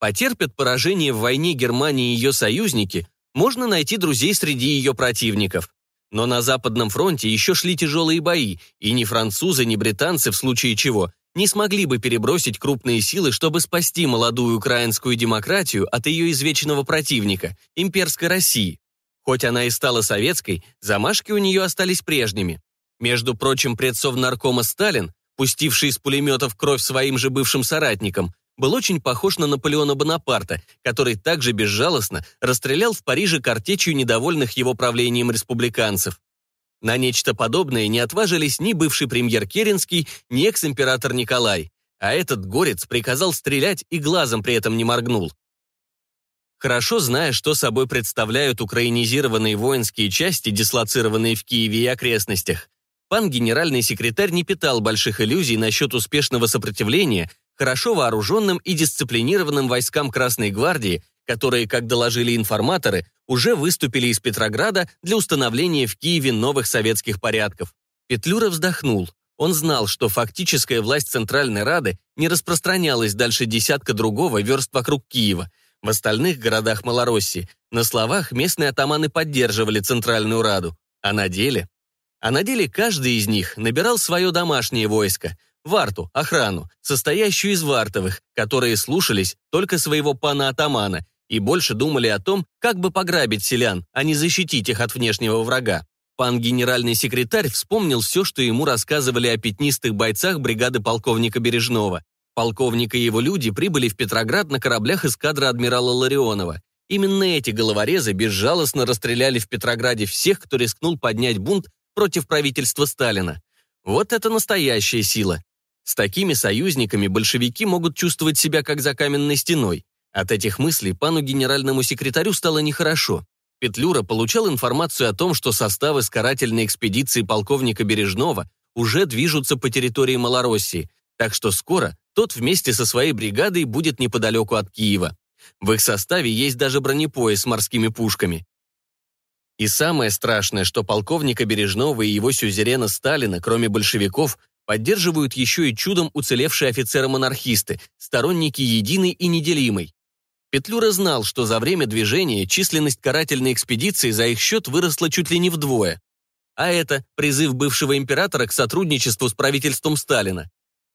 Потерпят поражение в войне Германии и ее союзники, можно найти друзей среди ее противников. Но на Западном фронте еще шли тяжелые бои, и ни французы, ни британцы, в случае чего, не смогли бы перебросить крупные силы, чтобы спасти молодую украинскую демократию от ее извечного противника – имперской России. Хоть она и стала советской, замашки у нее остались прежними. Между прочим, предсовнаркома Сталин, пустивший из пулеметов кровь своим же бывшим соратникам, был очень похож на Наполеона Бонапарта, который также безжалостно расстрелял в Париже картечью недовольных его правлением республиканцев. На нечто подобное не отважились ни бывший премьер Керенский, ни экс-император Николай, а этот горец приказал стрелять и глазом при этом не моргнул. Хорошо зная, что собой представляют украинизированные воинские части, дислоцированные в Киеве и окрестностях, пан генеральный секретарь не питал больших иллюзий насчет успешного сопротивления хорошо вооруженным и дисциплинированным войскам Красной гвардии, которые, как доложили информаторы, уже выступили из Петрограда для установления в Киеве новых советских порядков. Петлюра вздохнул. Он знал, что фактическая власть Центральной Рады не распространялась дальше десятка другого верст вокруг Киева. В остальных городах Малороссии на словах местные атаманы поддерживали Центральную Раду, а на деле... А на деле каждый из них набирал свое домашнее войско, варту, охрану, состоящую из вартовых, которые слушались только своего пана-атамана и больше думали о том, как бы пограбить селян, а не защитить их от внешнего врага. Пан генеральный секретарь вспомнил все, что ему рассказывали о пятнистых бойцах бригады полковника Бережного. Полковник и его люди прибыли в Петроград на кораблях эскадры адмирала Ларионова. Именно эти головорезы безжалостно расстреляли в Петрограде всех, кто рискнул поднять бунт против правительства Сталина. Вот это настоящая сила. С такими союзниками большевики могут чувствовать себя как за каменной стеной. От этих мыслей пану генеральному секретарю стало нехорошо. Петлюра получал информацию о том, что составы с карательной экспедиции полковника Бережного уже движутся по территории Малороссии, так что скоро тот вместе со своей бригадой будет неподалеку от Киева. В их составе есть даже бронепояс с морскими пушками. И самое страшное, что полковника Бережного и его сюзерена Сталина, кроме большевиков, поддерживают еще и чудом уцелевшие офицеры-монархисты, сторонники единой и неделимой. Петлюра знал, что за время движения численность карательной экспедиции за их счет выросла чуть ли не вдвое. А это призыв бывшего императора к сотрудничеству с правительством Сталина.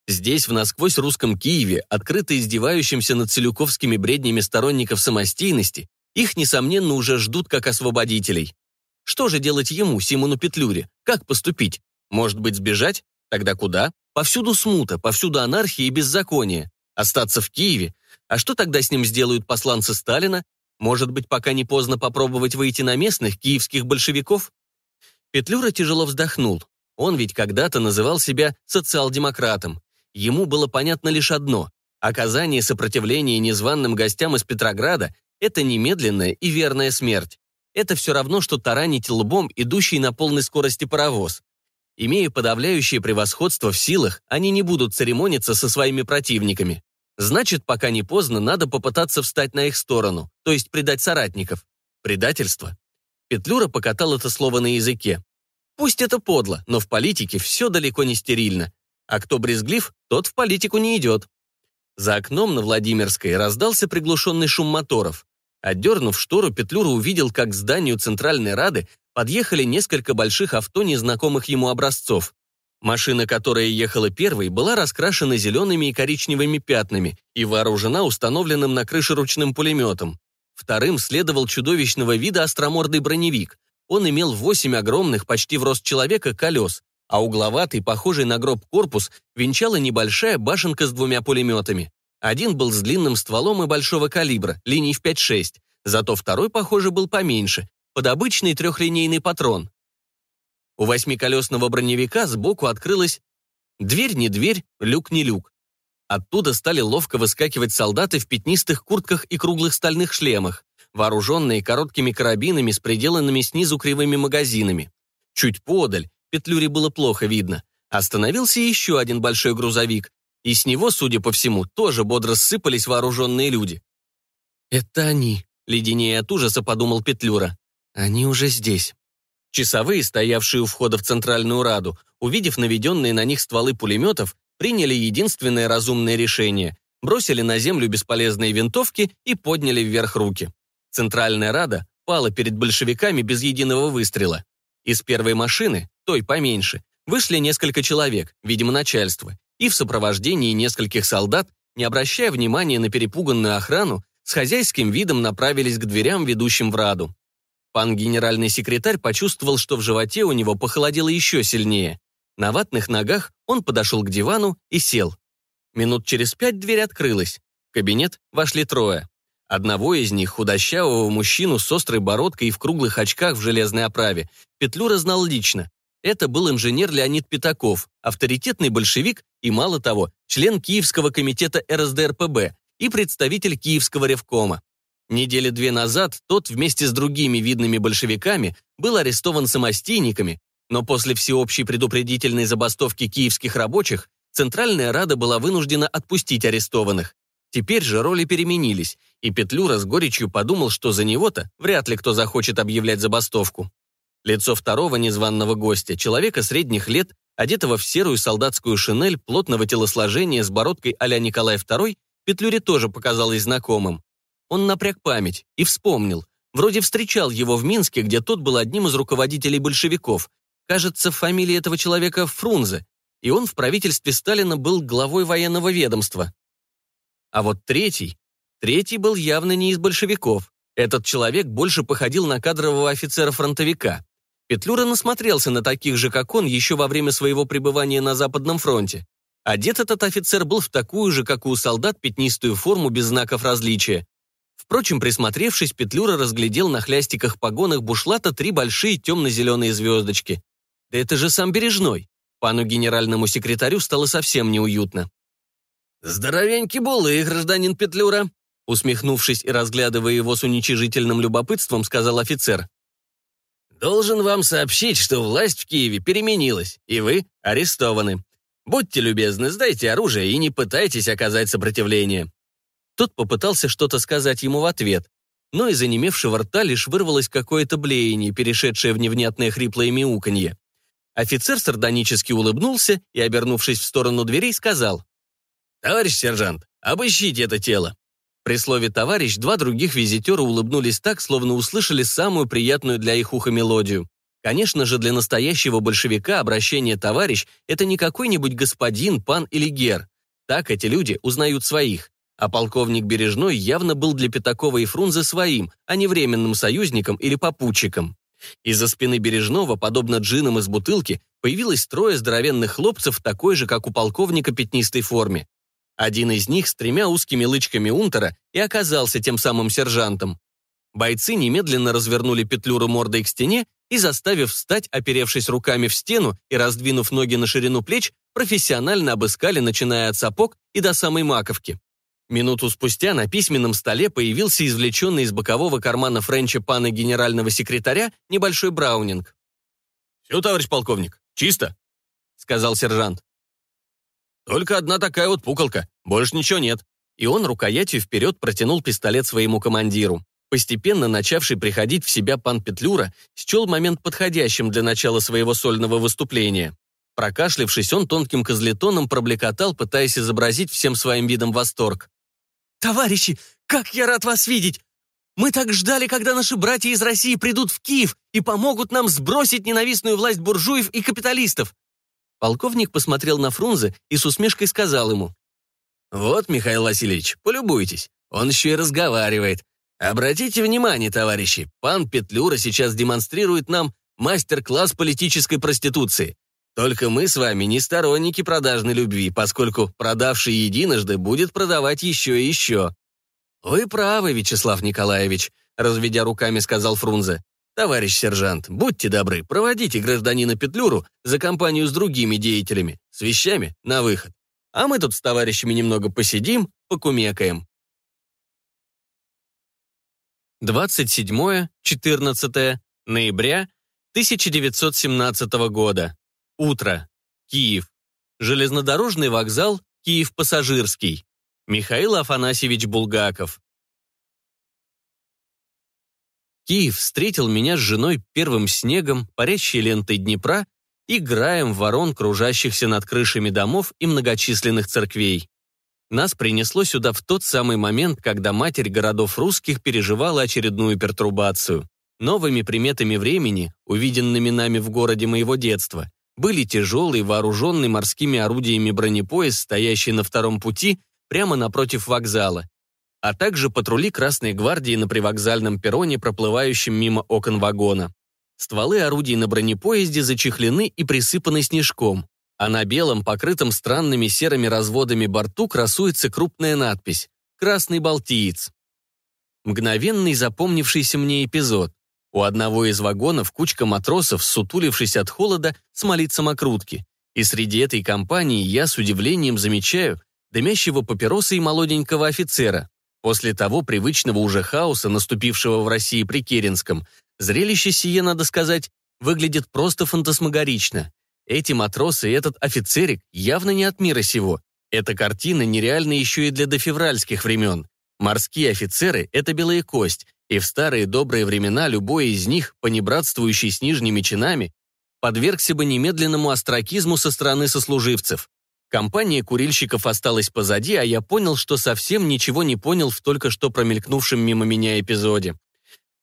Здесь, в насквозь русском Киеве, открыто издевающимся над целюковскими бреднями сторонников самостийности, их, несомненно, уже ждут как освободителей. Что же делать ему, Симону Петлюре? Как поступить? Может быть, сбежать? Тогда куда? Повсюду смута, повсюду анархия и беззаконие. Остаться в Киеве? А что тогда с ним сделают посланцы Сталина? Может быть, пока не поздно попробовать выйти на местных киевских большевиков? Петлюра тяжело вздохнул. Он ведь когда-то называл себя социал-демократом. Ему было понятно лишь одно. Оказание сопротивления незваным гостям из Петрограда – это немедленная и верная смерть. Это все равно, что таранить лбом идущий на полной скорости паровоз. Имея подавляющее превосходство в силах, они не будут церемониться со своими противниками. Значит, пока не поздно, надо попытаться встать на их сторону, то есть предать соратников. Предательство. Петлюра покатал это слово на языке. Пусть это подло, но в политике все далеко не стерильно. А кто брезглив, тот в политику не идет. За окном на Владимирской раздался приглушенный шум моторов. Отдернув штору, Петлюра увидел, как к зданию Центральной Рады подъехали несколько больших авто незнакомых ему образцов. Машина, которая ехала первой, была раскрашена зелеными и коричневыми пятнами и вооружена установленным на крыше ручным пулеметом. Вторым следовал чудовищного вида остромордый броневик. Он имел восемь огромных, почти в рост человека, колес, а угловатый, похожий на гроб корпус, венчала небольшая башенка с двумя пулеметами. Один был с длинным стволом и большого калибра, линий в 5-6, зато второй, похоже, был поменьше, под обычный трехлинейный патрон. У восьмиколесного броневика сбоку открылась дверь не дверь, люк не люк. Оттуда стали ловко выскакивать солдаты в пятнистых куртках и круглых стальных шлемах. вооруженные короткими карабинами с приделанными снизу кривыми магазинами. Чуть подаль, Петлюре было плохо видно, остановился еще один большой грузовик, и с него, судя по всему, тоже бодро ссыпались вооруженные люди. «Это они», — леденее от ужаса подумал Петлюра. «Они уже здесь». Часовые, стоявшие у входа в Центральную Раду, увидев наведенные на них стволы пулеметов, приняли единственное разумное решение – бросили на землю бесполезные винтовки и подняли вверх руки. Центральная Рада пала перед большевиками без единого выстрела. Из первой машины, той поменьше, вышли несколько человек, видимо, начальство, и в сопровождении нескольких солдат, не обращая внимания на перепуганную охрану, с хозяйским видом направились к дверям, ведущим в Раду. Пан генеральный секретарь почувствовал, что в животе у него похолодело еще сильнее. На ватных ногах он подошел к дивану и сел. Минут через пять дверь открылась. В кабинет вошли трое. Одного из них, худощавого мужчину с острой бородкой и в круглых очках в железной оправе, Петлюра знал лично. Это был инженер Леонид Пятаков, авторитетный большевик и, мало того, член Киевского комитета РСДРПБ и представитель Киевского ревкома. Недели две назад тот вместе с другими видными большевиками был арестован самостийниками, но после всеобщей предупредительной забастовки киевских рабочих Центральная Рада была вынуждена отпустить арестованных. Теперь же роли переменились, и Петлюра с горечью подумал, что за него-то вряд ли кто захочет объявлять забастовку. Лицо второго незваного гостя, человека средних лет, одетого в серую солдатскую шинель плотного телосложения с бородкой а Николай II, Петлюре тоже показалось знакомым. Он напряг память и вспомнил. Вроде встречал его в Минске, где тот был одним из руководителей большевиков. Кажется, фамилия этого человека Фрунзе, и он в правительстве Сталина был главой военного ведомства. А вот третий, третий был явно не из большевиков. Этот человек больше походил на кадрового офицера-фронтовика. Петлюра насмотрелся на таких же, как он, еще во время своего пребывания на Западном фронте. Одет этот офицер был в такую же, как у солдат, пятнистую форму без знаков различия. Впрочем, присмотревшись, Петлюра разглядел на хлястиках погонах бушлата три большие темно-зеленые звездочки. Да это же сам Бережной. Пану генеральному секретарю стало совсем неуютно. «Здоровенький булы, гражданин Петлюра», усмехнувшись и разглядывая его с уничижительным любопытством, сказал офицер. «Должен вам сообщить, что власть в Киеве переменилась, и вы арестованы. Будьте любезны, сдайте оружие и не пытайтесь оказать сопротивление». Тот попытался что-то сказать ему в ответ, но из онемевшего рта лишь вырвалось какое-то блеяние, перешедшее в невнятное хриплое мяуканье. Офицер сардонически улыбнулся и, обернувшись в сторону дверей, сказал, «Товарищ сержант, обыщите это тело». При слове «товарищ» два других визитера улыбнулись так, словно услышали самую приятную для их уха мелодию. Конечно же, для настоящего большевика обращение «товарищ» — это не какой-нибудь господин, пан или гер. Так эти люди узнают своих а полковник Бережной явно был для Пятакова и Фрунзе своим, а не временным союзником или попутчиком. Из-за спины Бережного, подобно джинам из бутылки, появилось трое здоровенных хлопцев, такой же, как у полковника пятнистой форме. Один из них с тремя узкими лычками унтера и оказался тем самым сержантом. Бойцы немедленно развернули петлюру мордой к стене и, заставив встать, оперевшись руками в стену и раздвинув ноги на ширину плеч, профессионально обыскали, начиная от сапог и до самой маковки. Минуту спустя на письменном столе появился извлеченный из бокового кармана Френча пана генерального секретаря небольшой браунинг. «Все, товарищ полковник, чисто», — сказал сержант. «Только одна такая вот пуколка, больше ничего нет». И он рукоятью вперед протянул пистолет своему командиру. Постепенно начавший приходить в себя пан Петлюра счел момент подходящим для начала своего сольного выступления. Прокашлившись, он тонким козлетоном проблекотал, пытаясь изобразить всем своим видом восторг. «Товарищи, как я рад вас видеть! Мы так ждали, когда наши братья из России придут в Киев и помогут нам сбросить ненавистную власть буржуев и капиталистов!» Полковник посмотрел на Фрунзе и с усмешкой сказал ему. «Вот, Михаил Васильевич, полюбуйтесь, он еще и разговаривает. Обратите внимание, товарищи, пан Петлюра сейчас демонстрирует нам мастер-класс политической проституции. Только мы с вами не сторонники продажной любви, поскольку продавший единожды будет продавать еще и еще. Вы правы, Вячеслав Николаевич, разведя руками, сказал Фрунзе. Товарищ сержант, будьте добры, проводите гражданина Петлюру за компанию с другими деятелями, с вещами на выход. А мы тут с товарищами немного посидим, покумекаем. 27-14 ноября 1917 года. Утро. Киев. Железнодорожный вокзал Киев-Пассажирский. Михаил Афанасьевич Булгаков. Киев встретил меня с женой первым снегом, парящей лентой Днепра и граем ворон, кружащихся над крышами домов и многочисленных церквей. Нас принесло сюда в тот самый момент, когда матерь городов русских переживала очередную пертурбацию. Новыми приметами времени, увиденными нами в городе моего детства, были тяжелый, вооруженный морскими орудиями бронепоезд, стоящий на втором пути прямо напротив вокзала, а также патрули Красной гвардии на привокзальном перроне, проплывающем мимо окон вагона. Стволы орудий на бронепоезде зачехлены и присыпаны снежком, а на белом, покрытом странными серыми разводами борту красуется крупная надпись «Красный Балтиец». Мгновенный запомнившийся мне эпизод. У одного из вагонов кучка матросов, сутулившись от холода, смолит самокрутки. И среди этой компании я с удивлением замечаю дымящего папироса и молоденького офицера. После того привычного уже хаоса, наступившего в России при Керенском, зрелище сие, надо сказать, выглядит просто фантасмагорично. Эти матросы и этот офицерик явно не от мира сего. Эта картина нереальна еще и для дофевральских времен. Морские офицеры — это белая кость, и в старые добрые времена любой из них, понебратствующий с нижними чинами, подвергся бы немедленному остракизму со стороны сослуживцев. Компания курильщиков осталась позади, а я понял, что совсем ничего не понял в только что промелькнувшем мимо меня эпизоде.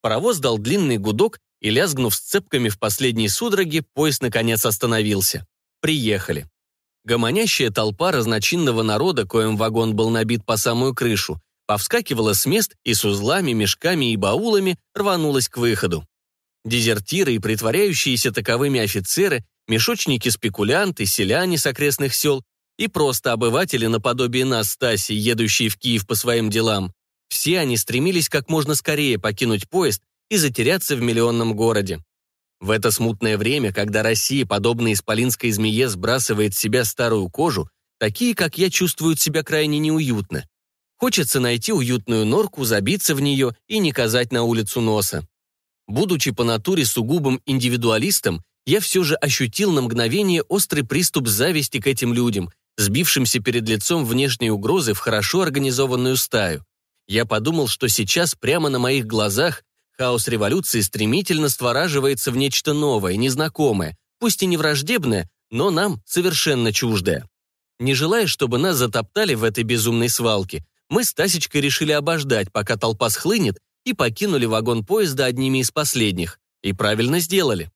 Паровоз дал длинный гудок, и, лязгнув сцепками в последней судороге, поезд наконец остановился. Приехали. Гомонящая толпа разночинного народа, коим вагон был набит по самую крышу, повскакивала с мест и с узлами, мешками и баулами рванулась к выходу. Дезертиры и притворяющиеся таковыми офицеры, мешочники-спекулянты, селяне с окрестных сел и просто обыватели наподобие нас, Стаси, едущие в Киев по своим делам, все они стремились как можно скорее покинуть поезд и затеряться в миллионном городе. В это смутное время, когда Россия, подобно исполинской змее, сбрасывает с себя старую кожу, такие, как я, чувствуют себя крайне неуютно. Хочется найти уютную норку, забиться в нее и не казать на улицу носа. Будучи по натуре сугубым индивидуалистом, я все же ощутил на мгновение острый приступ зависти к этим людям, сбившимся перед лицом внешней угрозы в хорошо организованную стаю. Я подумал, что сейчас прямо на моих глазах Хаос революции стремительно створаживается в нечто новое, незнакомое, пусть и не враждебное, но нам совершенно чуждое. Не желая, чтобы нас затоптали в этой безумной свалке, мы с Тасечкой решили обождать, пока толпа схлынет, и покинули вагон поезда одними из последних. И правильно сделали.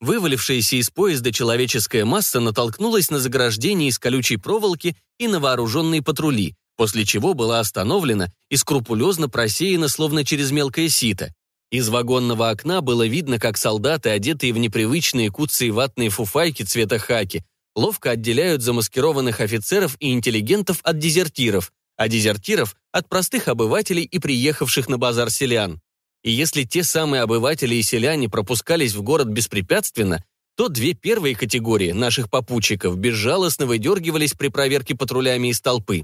Вывалившаяся из поезда человеческая масса натолкнулась на заграждение из колючей проволоки и на вооруженные патрули, после чего была остановлена и скрупулезно просеяна словно через мелкое сито. Из вагонного окна было видно, как солдаты, одетые в непривычные куцы и ватные фуфайки цвета хаки, ловко отделяют замаскированных офицеров и интеллигентов от дезертиров, а дезертиров — от простых обывателей и приехавших на базар селян. И если те самые обыватели и селяне пропускались в город беспрепятственно, то две первые категории наших попутчиков безжалостно выдергивались при проверке патрулями из толпы.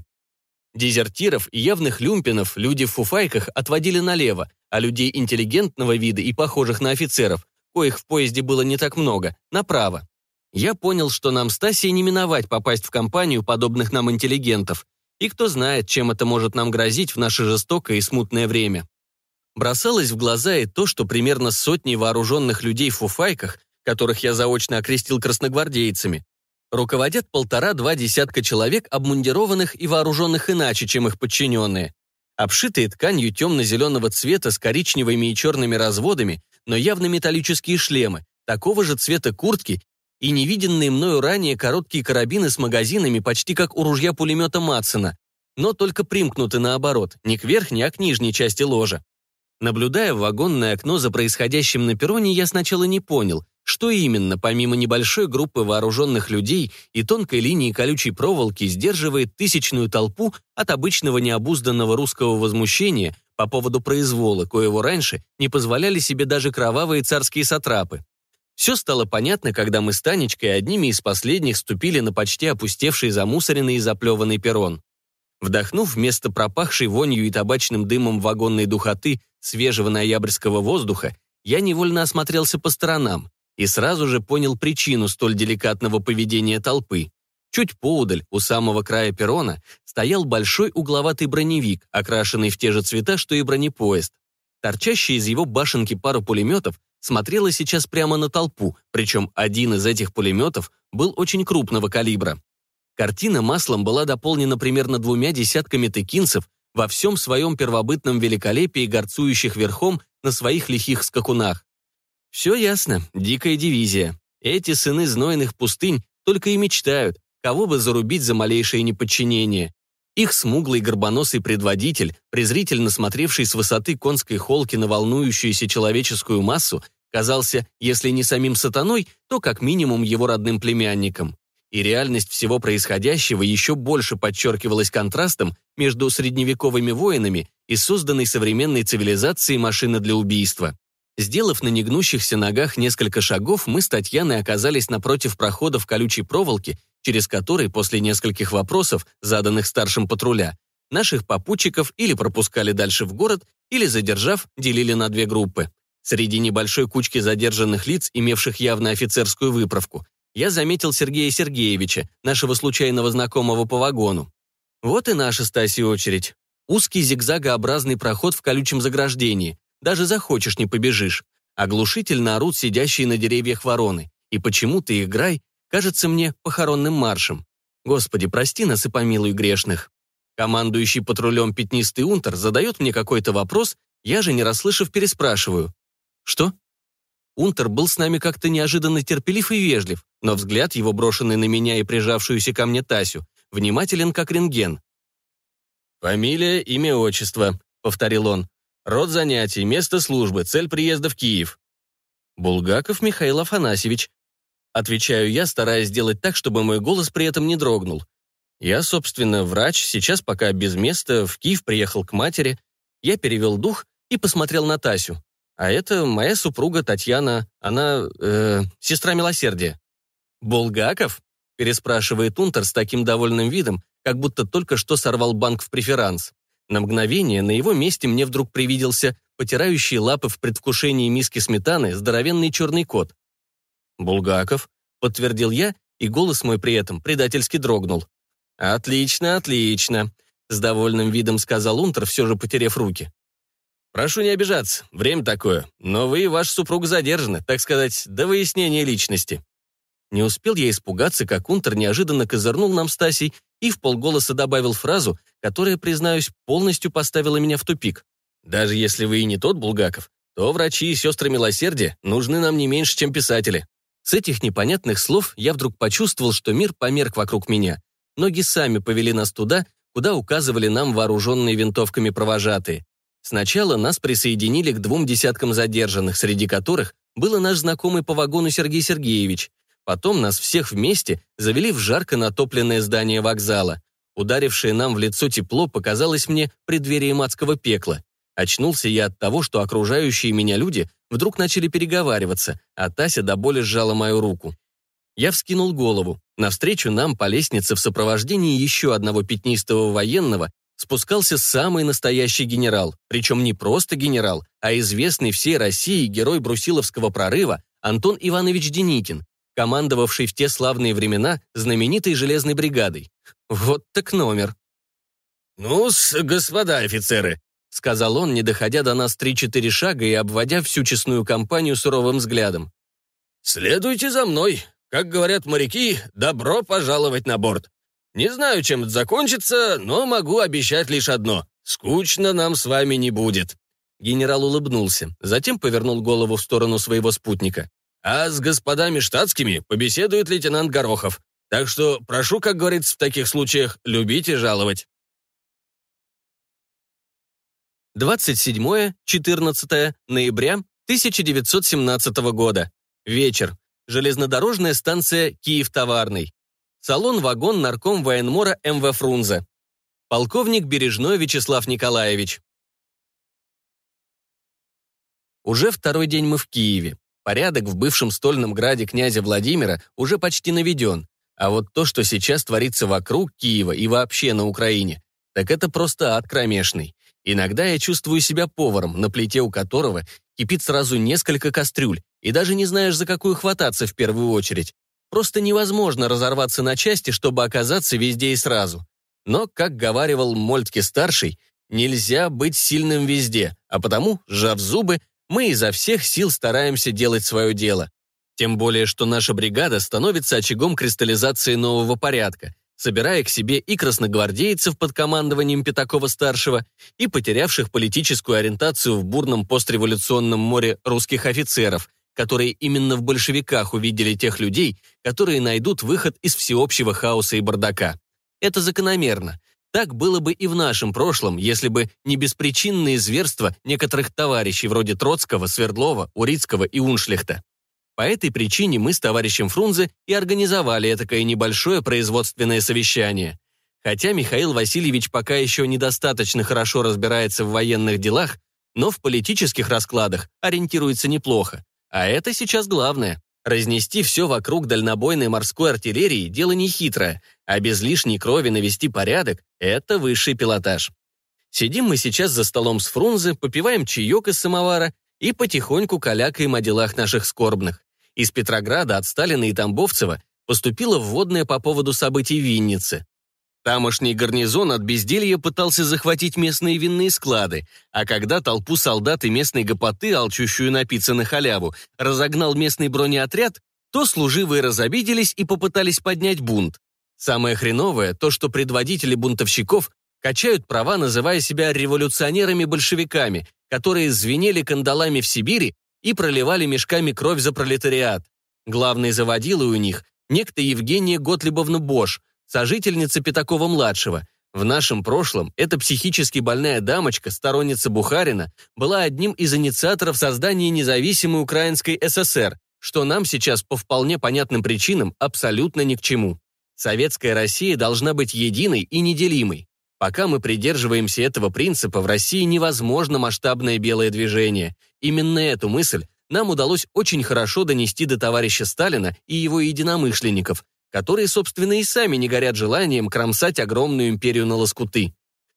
Дезертиров и явных люмпинов люди в фуфайках отводили налево, а людей интеллигентного вида и похожих на офицеров, коих в поезде было не так много, направо. Я понял, что нам с Тасей не миновать попасть в компанию подобных нам интеллигентов, и кто знает, чем это может нам грозить в наше жестокое и смутное время. Бросалось в глаза и то, что примерно сотни вооруженных людей в фуфайках, которых я заочно окрестил красногвардейцами, руководят полтора-два десятка человек, обмундированных и вооруженных иначе, чем их подчиненные. Обшитые тканью темно-зеленого цвета с коричневыми и черными разводами, но явно металлические шлемы, такого же цвета куртки и невиденные мною ранее короткие карабины с магазинами почти как у ружья-пулемета Матсона, но только примкнуты наоборот, не к верхней, а к нижней части ложа. Наблюдая в вагонное окно за происходящим на перроне, я сначала не понял, что именно, помимо небольшой группы вооруженных людей и тонкой линии колючей проволоки, сдерживает тысячную толпу от обычного необузданного русского возмущения по поводу произвола, коего раньше не позволяли себе даже кровавые царские сатрапы? Все стало понятно, когда мы с Танечкой одними из последних ступили на почти опустевший замусоренный и заплеванный перрон. Вдохнув вместо пропахшей вонью и табачным дымом вагонной духоты свежего ноябрьского воздуха, я невольно осмотрелся по сторонам и сразу же понял причину столь деликатного поведения толпы. Чуть поудаль, у самого края перрона, стоял большой угловатый броневик, окрашенный в те же цвета, что и бронепоезд. Торчащая из его башенки пара пулеметов смотрела сейчас прямо на толпу, причем один из этих пулеметов был очень крупного калибра. Картина маслом была дополнена примерно двумя десятками текинцев во всем своем первобытном великолепии, горцующих верхом на своих лихих скакунах. Все ясно, дикая дивизия. Эти сыны знойных пустынь только и мечтают, кого бы зарубить за малейшее неподчинение. Их смуглый горбоносый предводитель, презрительно смотревший с высоты конской холки на волнующуюся человеческую массу, казался, если не самим сатаной, то как минимум его родным племянником. И реальность всего происходящего еще больше подчеркивалась контрастом между средневековыми воинами и созданной современной цивилизацией машины для убийства. Сделав на негнущихся ногах несколько шагов, мы с Татьяной оказались напротив прохода в колючей проволоке, через который после нескольких вопросов, заданных старшим патруля, наших попутчиков или пропускали дальше в город, или, задержав, делили на две группы. Среди небольшой кучки задержанных лиц, имевших явно офицерскую выправку, я заметил Сергея Сергеевича, нашего случайного знакомого по вагону. Вот и наша Стасия очередь. Узкий зигзагообразный проход в колючем заграждении. Даже захочешь, не побежишь. Оглушительно орут сидящие на деревьях вороны. И почему-то их грай кажется мне похоронным маршем. Господи, прости нас и помилуй грешных. Командующий патрулем пятнистый унтер задает мне какой-то вопрос, я же, не расслышав, переспрашиваю. Что? Унтер был с нами как-то неожиданно терпелив и вежлив, но взгляд его, брошенный на меня и прижавшуюся ко мне Тасю, внимателен как рентген. «Фамилия, имя, отчество», — повторил он. Род занятий, место службы, цель приезда в Киев. Булгаков Михаил Афанасьевич. Отвечаю я, стараясь сделать так, чтобы мой голос при этом не дрогнул. Я, собственно, врач, сейчас пока без места, в Киев приехал к матери. Я перевел дух и посмотрел на Тасю. А это моя супруга Татьяна, она, э, сестра милосердия. «Булгаков?» — переспрашивает Унтер с таким довольным видом, как будто только что сорвал банк в преферанс. На мгновение на его месте мне вдруг привиделся потирающий лапы в предвкушении миски сметаны здоровенный черный кот. «Булгаков», — подтвердил я, и голос мой при этом предательски дрогнул. «Отлично, отлично», — с довольным видом сказал Унтер, все же потеряв руки. «Прошу не обижаться, время такое, но вы и ваш супруг задержаны, так сказать, до выяснения личности». Не успел я испугаться, как Унтер неожиданно козырнул нам Стасей и в полголоса добавил фразу, которая, признаюсь, полностью поставила меня в тупик. «Даже если вы и не тот Булгаков, то врачи и сестры милосердия нужны нам не меньше, чем писатели». С этих непонятных слов я вдруг почувствовал, что мир померк вокруг меня. Ноги сами повели нас туда, куда указывали нам вооруженные винтовками провожатые. Сначала нас присоединили к двум десяткам задержанных, среди которых был наш знакомый по вагону Сергей Сергеевич. Потом нас всех вместе завели в жарко натопленное здание вокзала. Ударившее нам в лицо тепло показалось мне преддверием адского пекла. Очнулся я от того, что окружающие меня люди вдруг начали переговариваться, а Тася до боли сжала мою руку. Я вскинул голову. Навстречу нам по лестнице в сопровождении еще одного пятнистого военного спускался самый настоящий генерал, причем не просто генерал, а известный всей России герой Брусиловского прорыва Антон Иванович Деникин, командовавший в те славные времена знаменитой железной бригадой. Вот так номер. «Ну-с, господа офицеры», — сказал он, не доходя до нас три-четыре шага и обводя всю честную компанию суровым взглядом. «Следуйте за мной. Как говорят моряки, добро пожаловать на борт. Не знаю, чем это закончится, но могу обещать лишь одно. Скучно нам с вами не будет». Генерал улыбнулся, затем повернул голову в сторону своего спутника. А с господами штатскими побеседует лейтенант Горохов. Так что прошу, как говорится в таких случаях, любить и жаловать. 27-14 ноября 1917 года. Вечер. Железнодорожная станция Киев-Товарный. Салон-вагон нарком военмора МВ Фрунзе. Полковник Бережной Вячеслав Николаевич. Уже второй день мы в Киеве. Порядок в бывшем стольном граде князя Владимира уже почти наведен, а вот то, что сейчас творится вокруг Киева и вообще на Украине, так это просто ад кромешный. Иногда я чувствую себя поваром, на плите у которого кипит сразу несколько кастрюль, и даже не знаешь, за какую хвататься в первую очередь. Просто невозможно разорваться на части, чтобы оказаться везде и сразу. Но, как говаривал Мольтке-старший, нельзя быть сильным везде, а потому, сжав зубы, мы изо всех сил стараемся делать свое дело. Тем более, что наша бригада становится очагом кристаллизации нового порядка, собирая к себе и красногвардейцев под командованием Пятакова-старшего, и потерявших политическую ориентацию в бурном постреволюционном море русских офицеров, которые именно в большевиках увидели тех людей, которые найдут выход из всеобщего хаоса и бардака. Это закономерно. Так было бы и в нашем прошлом, если бы не беспричинные зверства некоторых товарищей вроде Троцкого, Свердлова, Урицкого и Уншлихта. По этой причине мы с товарищем Фрунзе и организовали такое небольшое производственное совещание. Хотя Михаил Васильевич пока еще недостаточно хорошо разбирается в военных делах, но в политических раскладах ориентируется неплохо. А это сейчас главное. Разнести все вокруг дальнобойной морской артиллерии – дело нехитрое, а без лишней крови навести порядок – это высший пилотаж. Сидим мы сейчас за столом с Фрунзе, попиваем чаек из самовара и потихоньку калякаем о делах наших скорбных. Из Петрограда от Сталина и Тамбовцева поступило вводное по поводу событий в Виннице. Тамошний гарнизон от безделья пытался захватить местные винные склады, а когда толпу солдат и местной гопоты, алчущую напиться на халяву, разогнал местный бронеотряд, то служивые разобиделись и попытались поднять бунт. Самое хреновое – то, что предводители бунтовщиков качают права, называя себя революционерами-большевиками, которые звенели кандалами в Сибири и проливали мешками кровь за пролетариат. Главный заводила у них – некто Евгения Готлибовна Бош – сожительница Пятакова-младшего. В нашем прошлом эта психически больная дамочка, сторонница Бухарина, была одним из инициаторов создания независимой Украинской ССР, что нам сейчас по вполне понятным причинам абсолютно ни к чему. Советская Россия должна быть единой и неделимой. Пока мы придерживаемся этого принципа, в России невозможно масштабное белое движение. Именно эту мысль нам удалось очень хорошо донести до товарища Сталина и его единомышленников, которые, собственно, и сами не горят желанием кромсать огромную империю на лоскуты.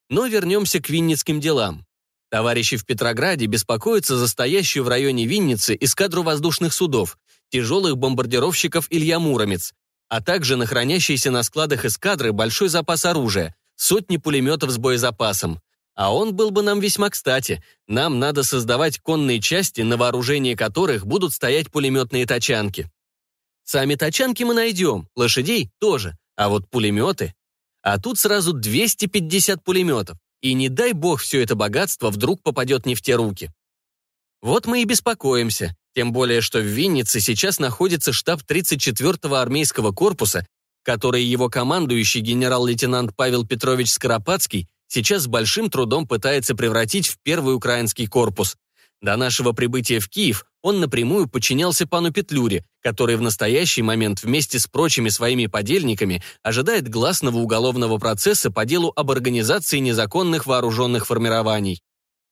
Но вернемся к винницким делам. Товарищи в Петрограде беспокоятся за стоящую в районе Винницы эскадру воздушных судов, тяжелых бомбардировщиков «Илья Муромец», а также на хранящийся на складах эскадры большой запас оружия, сотни пулеметов с боезапасом. А он был бы нам весьма кстати. Нам надо создавать конные части, на вооружении которых будут стоять пулеметные тачанки. Сами тачанки мы найдем, лошадей тоже, а вот пулеметы... А тут сразу 250 пулеметов, и не дай бог все это богатство вдруг попадет не в те руки. Вот мы и беспокоимся, тем более, что в Виннице сейчас находится штаб 34-го армейского корпуса, который его командующий генерал-лейтенант Павел Петрович Скоропадский сейчас с большим трудом пытается превратить в первый украинский корпус. До нашего прибытия в Киев он напрямую подчинялся пану Петлюре, который в настоящий момент вместе с прочими своими подельниками ожидает гласного уголовного процесса по делу об организации незаконных вооруженных формирований.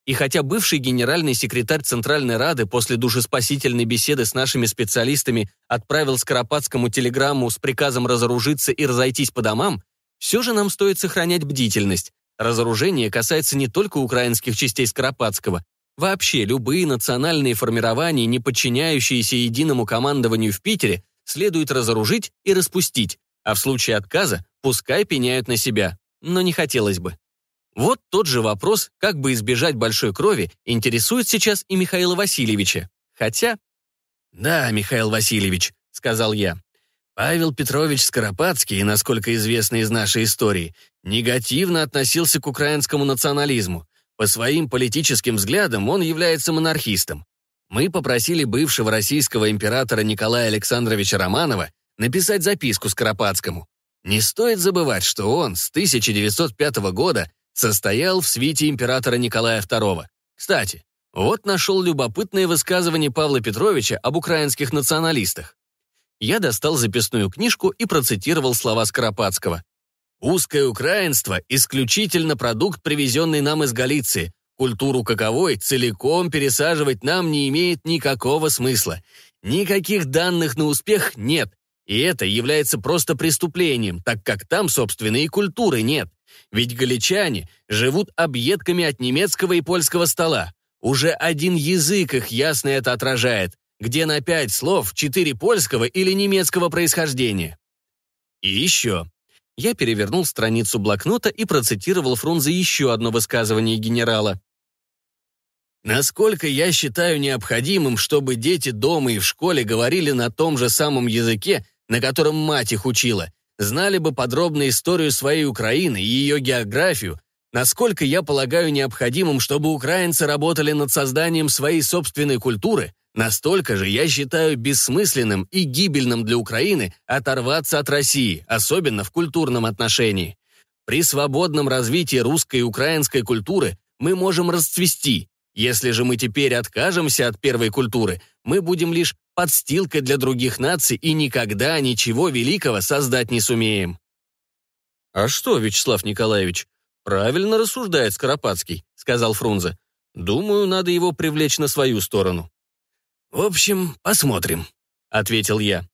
И хотя бывший генеральный секретарь Центральной Рады после душеспасительной беседы с нашими специалистами отправил Скоропадскому телеграмму с приказом разоружиться и разойтись по домам, все же нам стоит сохранять бдительность. Разоружение касается не только украинских частей Скоропадского, Вообще, любые национальные формирования, не подчиняющиеся единому командованию в Питере, следует разоружить и распустить, а в случае отказа пускай пеняют на себя, но не хотелось бы. Вот тот же вопрос, как бы избежать большой крови, интересует сейчас и Михаила Васильевича. Хотя... «Да, Михаил Васильевич», — сказал я. Павел Петрович Скоропадский, насколько известно из нашей истории, негативно относился к украинскому национализму. По своим политическим взглядам он является монархистом. Мы попросили бывшего российского императора Николая Александровича Романова написать записку Скоропадскому. Не стоит забывать, что он с 1905 года состоял в свите императора Николая II. Кстати, вот нашел любопытное высказывание Павла Петровича об украинских националистах. Я достал записную книжку и процитировал слова Скоропадского. Узкое украинство – исключительно продукт, привезенный нам из Галиции. Культуру каковой целиком пересаживать нам не имеет никакого смысла. Никаких данных на успех нет. И это является просто преступлением, так как там, собственно, и культуры нет. Ведь галичане живут объедками от немецкого и польского стола. Уже один язык их ясно это отражает, где на пять слов четыре польского или немецкого происхождения. И еще. Я перевернул страницу блокнота и процитировал Фрунзе еще одно высказывание генерала. Насколько я считаю необходимым, чтобы дети дома и в школе говорили на том же самом языке, на котором мать их учила, знали бы подробно историю своей Украины и ее географию, насколько я полагаю необходимым, чтобы украинцы работали над созданием своей собственной культуры, настолько же я считаю бессмысленным и гибельным для Украины оторваться от России, особенно в культурном отношении. При свободном развитии русской и украинской культуры мы можем расцвести. Если же мы теперь откажемся от первой культуры, мы будем лишь подстилкой для других наций и никогда ничего великого создать не сумеем. «А что, Вячеслав Николаевич, правильно рассуждает Скоропадский», — сказал Фрунзе. «Думаю, надо его привлечь на свою сторону». «В общем, посмотрим», — ответил я.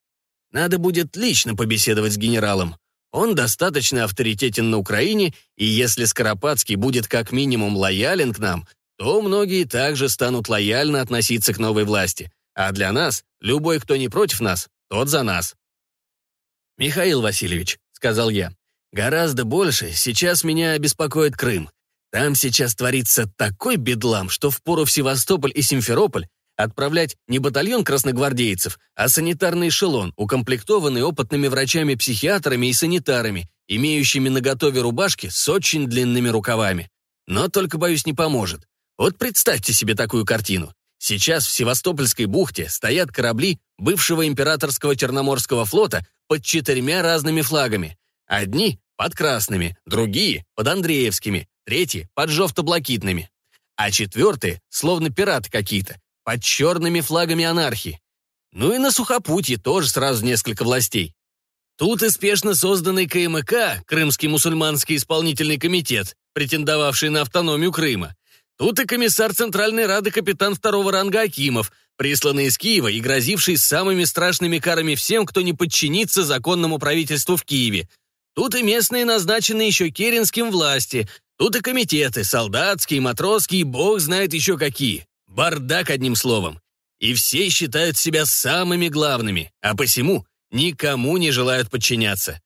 «Надо будет лично побеседовать с генералом. Он достаточно авторитетен на Украине, и если Скоропадский будет как минимум лоялен к нам, то многие также станут лояльно относиться к новой власти. А для нас, любой, кто не против нас, тот за нас. «Михаил Васильевич», — сказал я, — «гораздо больше сейчас меня беспокоит Крым. Там сейчас творится такой бедлам, что впору в Севастополь и Симферополь отправлять не батальон красногвардейцев, а санитарный эшелон, укомплектованный опытными врачами-психиатрами и санитарами, имеющими наготове рубашки с очень длинными рукавами. Но только, боюсь, не поможет. Вот представьте себе такую картину. Сейчас в Севастопольской бухте стоят корабли бывшего императорского Черноморского флота под четырьмя разными флагами. Одни под красными, другие под Андреевскими, третьи под жовто-блакитными. А четвертые, словно пираты какие-то, под черными флагами анархии. Ну и на сухопутье тоже сразу несколько властей. Тут и спешно созданный КМК, Крымский мусульманский исполнительный комитет, претендовавший на автономию Крыма, Тут и комиссар Центральной Рады капитан второго ранга Акимов, присланный из Киева и грозивший самыми страшными карами всем, кто не подчинится законному правительству в Киеве. Тут и местные, назначенные еще Керенским власти. Тут и комитеты, солдатские, матросские, бог знает еще какие. Бардак, одним словом. И все считают себя самыми главными, а посему никому не желают подчиняться.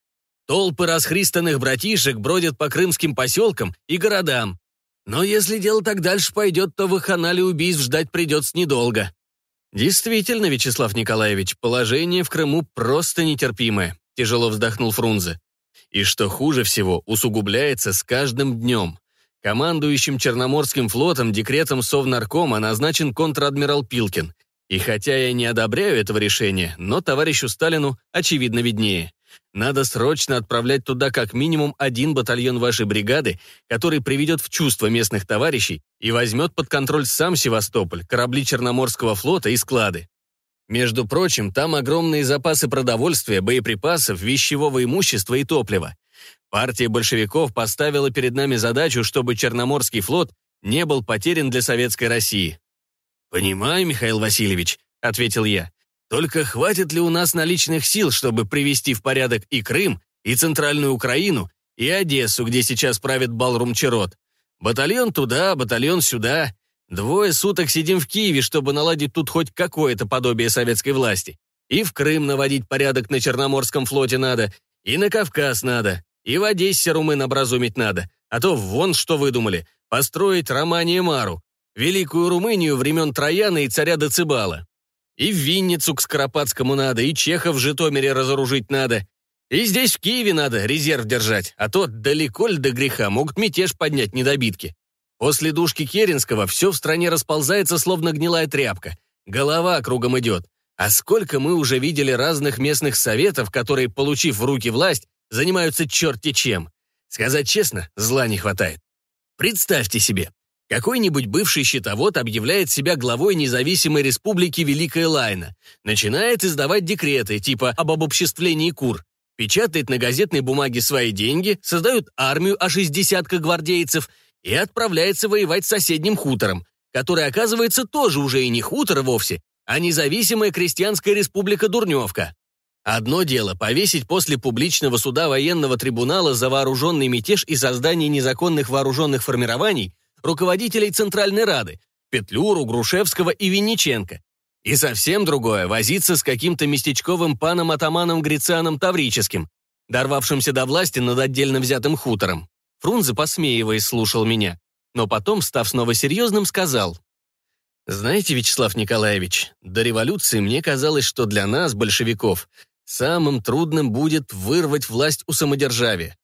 Толпы расхристанных братишек бродят по крымским поселкам и городам, но если дело так дальше пойдет, то в их убийств ждать придется недолго. Действительно, Вячеслав Николаевич, положение в Крыму просто нетерпимое, тяжело вздохнул Фрунзе. И что хуже всего, усугубляется с каждым днем. Командующим Черноморским флотом декретом Совнаркома назначен контр-адмирал Пилкин. И хотя я не одобряю этого решения, но товарищу Сталину очевидно виднее. Надо срочно отправлять туда как минимум один батальон вашей бригады, который приведет в чувство местных товарищей и возьмет под контроль сам Севастополь, корабли Черноморского флота и склады. Между прочим, там огромные запасы продовольствия, боеприпасов, вещевого имущества и топлива. Партия большевиков поставила перед нами задачу, чтобы Черноморский флот не был потерян для Советской России. «Понимаю, Михаил Васильевич», — ответил я. Только хватит ли у нас наличных сил, чтобы привести в порядок и Крым, и Центральную Украину, и Одессу, где сейчас правит Балрум Черот? Батальон туда, батальон сюда. Двое суток сидим в Киеве, чтобы наладить тут хоть какое-то подобие советской власти. И в Крым наводить порядок на Черноморском флоте надо, и на Кавказ надо, и в Одессе румын образумить надо. А то вон что выдумали, построить Романия Мару, великую Румынию времен Трояна и царя Децибала. И в Винницу к Скоропадскому надо, и Чехов в Житомире разоружить надо. И здесь, в Киеве, надо резерв держать, а то далеко ли до греха могут мятеж поднять недобитки. После душки Керенского все в стране расползается, словно гнилая тряпка. Голова кругом идет. А сколько мы уже видели разных местных советов, которые, получив в руки власть, занимаются черти чем. Сказать честно, зла не хватает. Представьте себе, какой-нибудь бывший счетовод объявляет себя главой независимой республики Великая Лайна, начинает издавать декреты типа об обобществлении кур, печатает на газетной бумаге свои деньги, создает армию из десятка гвардейцев и отправляется воевать с соседним хутором, который, оказывается, тоже уже и не хутор вовсе, а независимая крестьянская республика Дурневка. Одно дело повесить после публичного суда военного трибунала за вооруженный мятеж и создание незаконных вооруженных формирований руководителей Центральной Рады, Петлюру, Грушевского и Винниченко. И совсем другое — возиться с каким-то местечковым паном-атаманом Грицианом Таврическим, дорвавшимся до власти над отдельно взятым хутором. Фрунзе, посмеиваясь, слушал меня, но потом, став снова серьезным, сказал, «Знаете, Вячеслав Николаевич, до революции мне казалось, что для нас, большевиков, Самым трудным будет вырвать власть у самодержавия.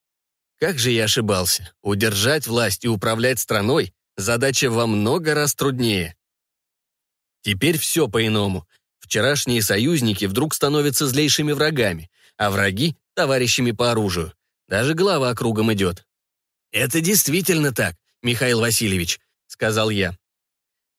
Как же я ошибался. Удержать власть и управлять страной – задача во много раз труднее. Теперь все по-иному. Вчерашние союзники вдруг становятся злейшими врагами, а враги – товарищами по оружию. Даже голова кругом идет. «Это действительно так, Михаил Васильевич», — сказал я.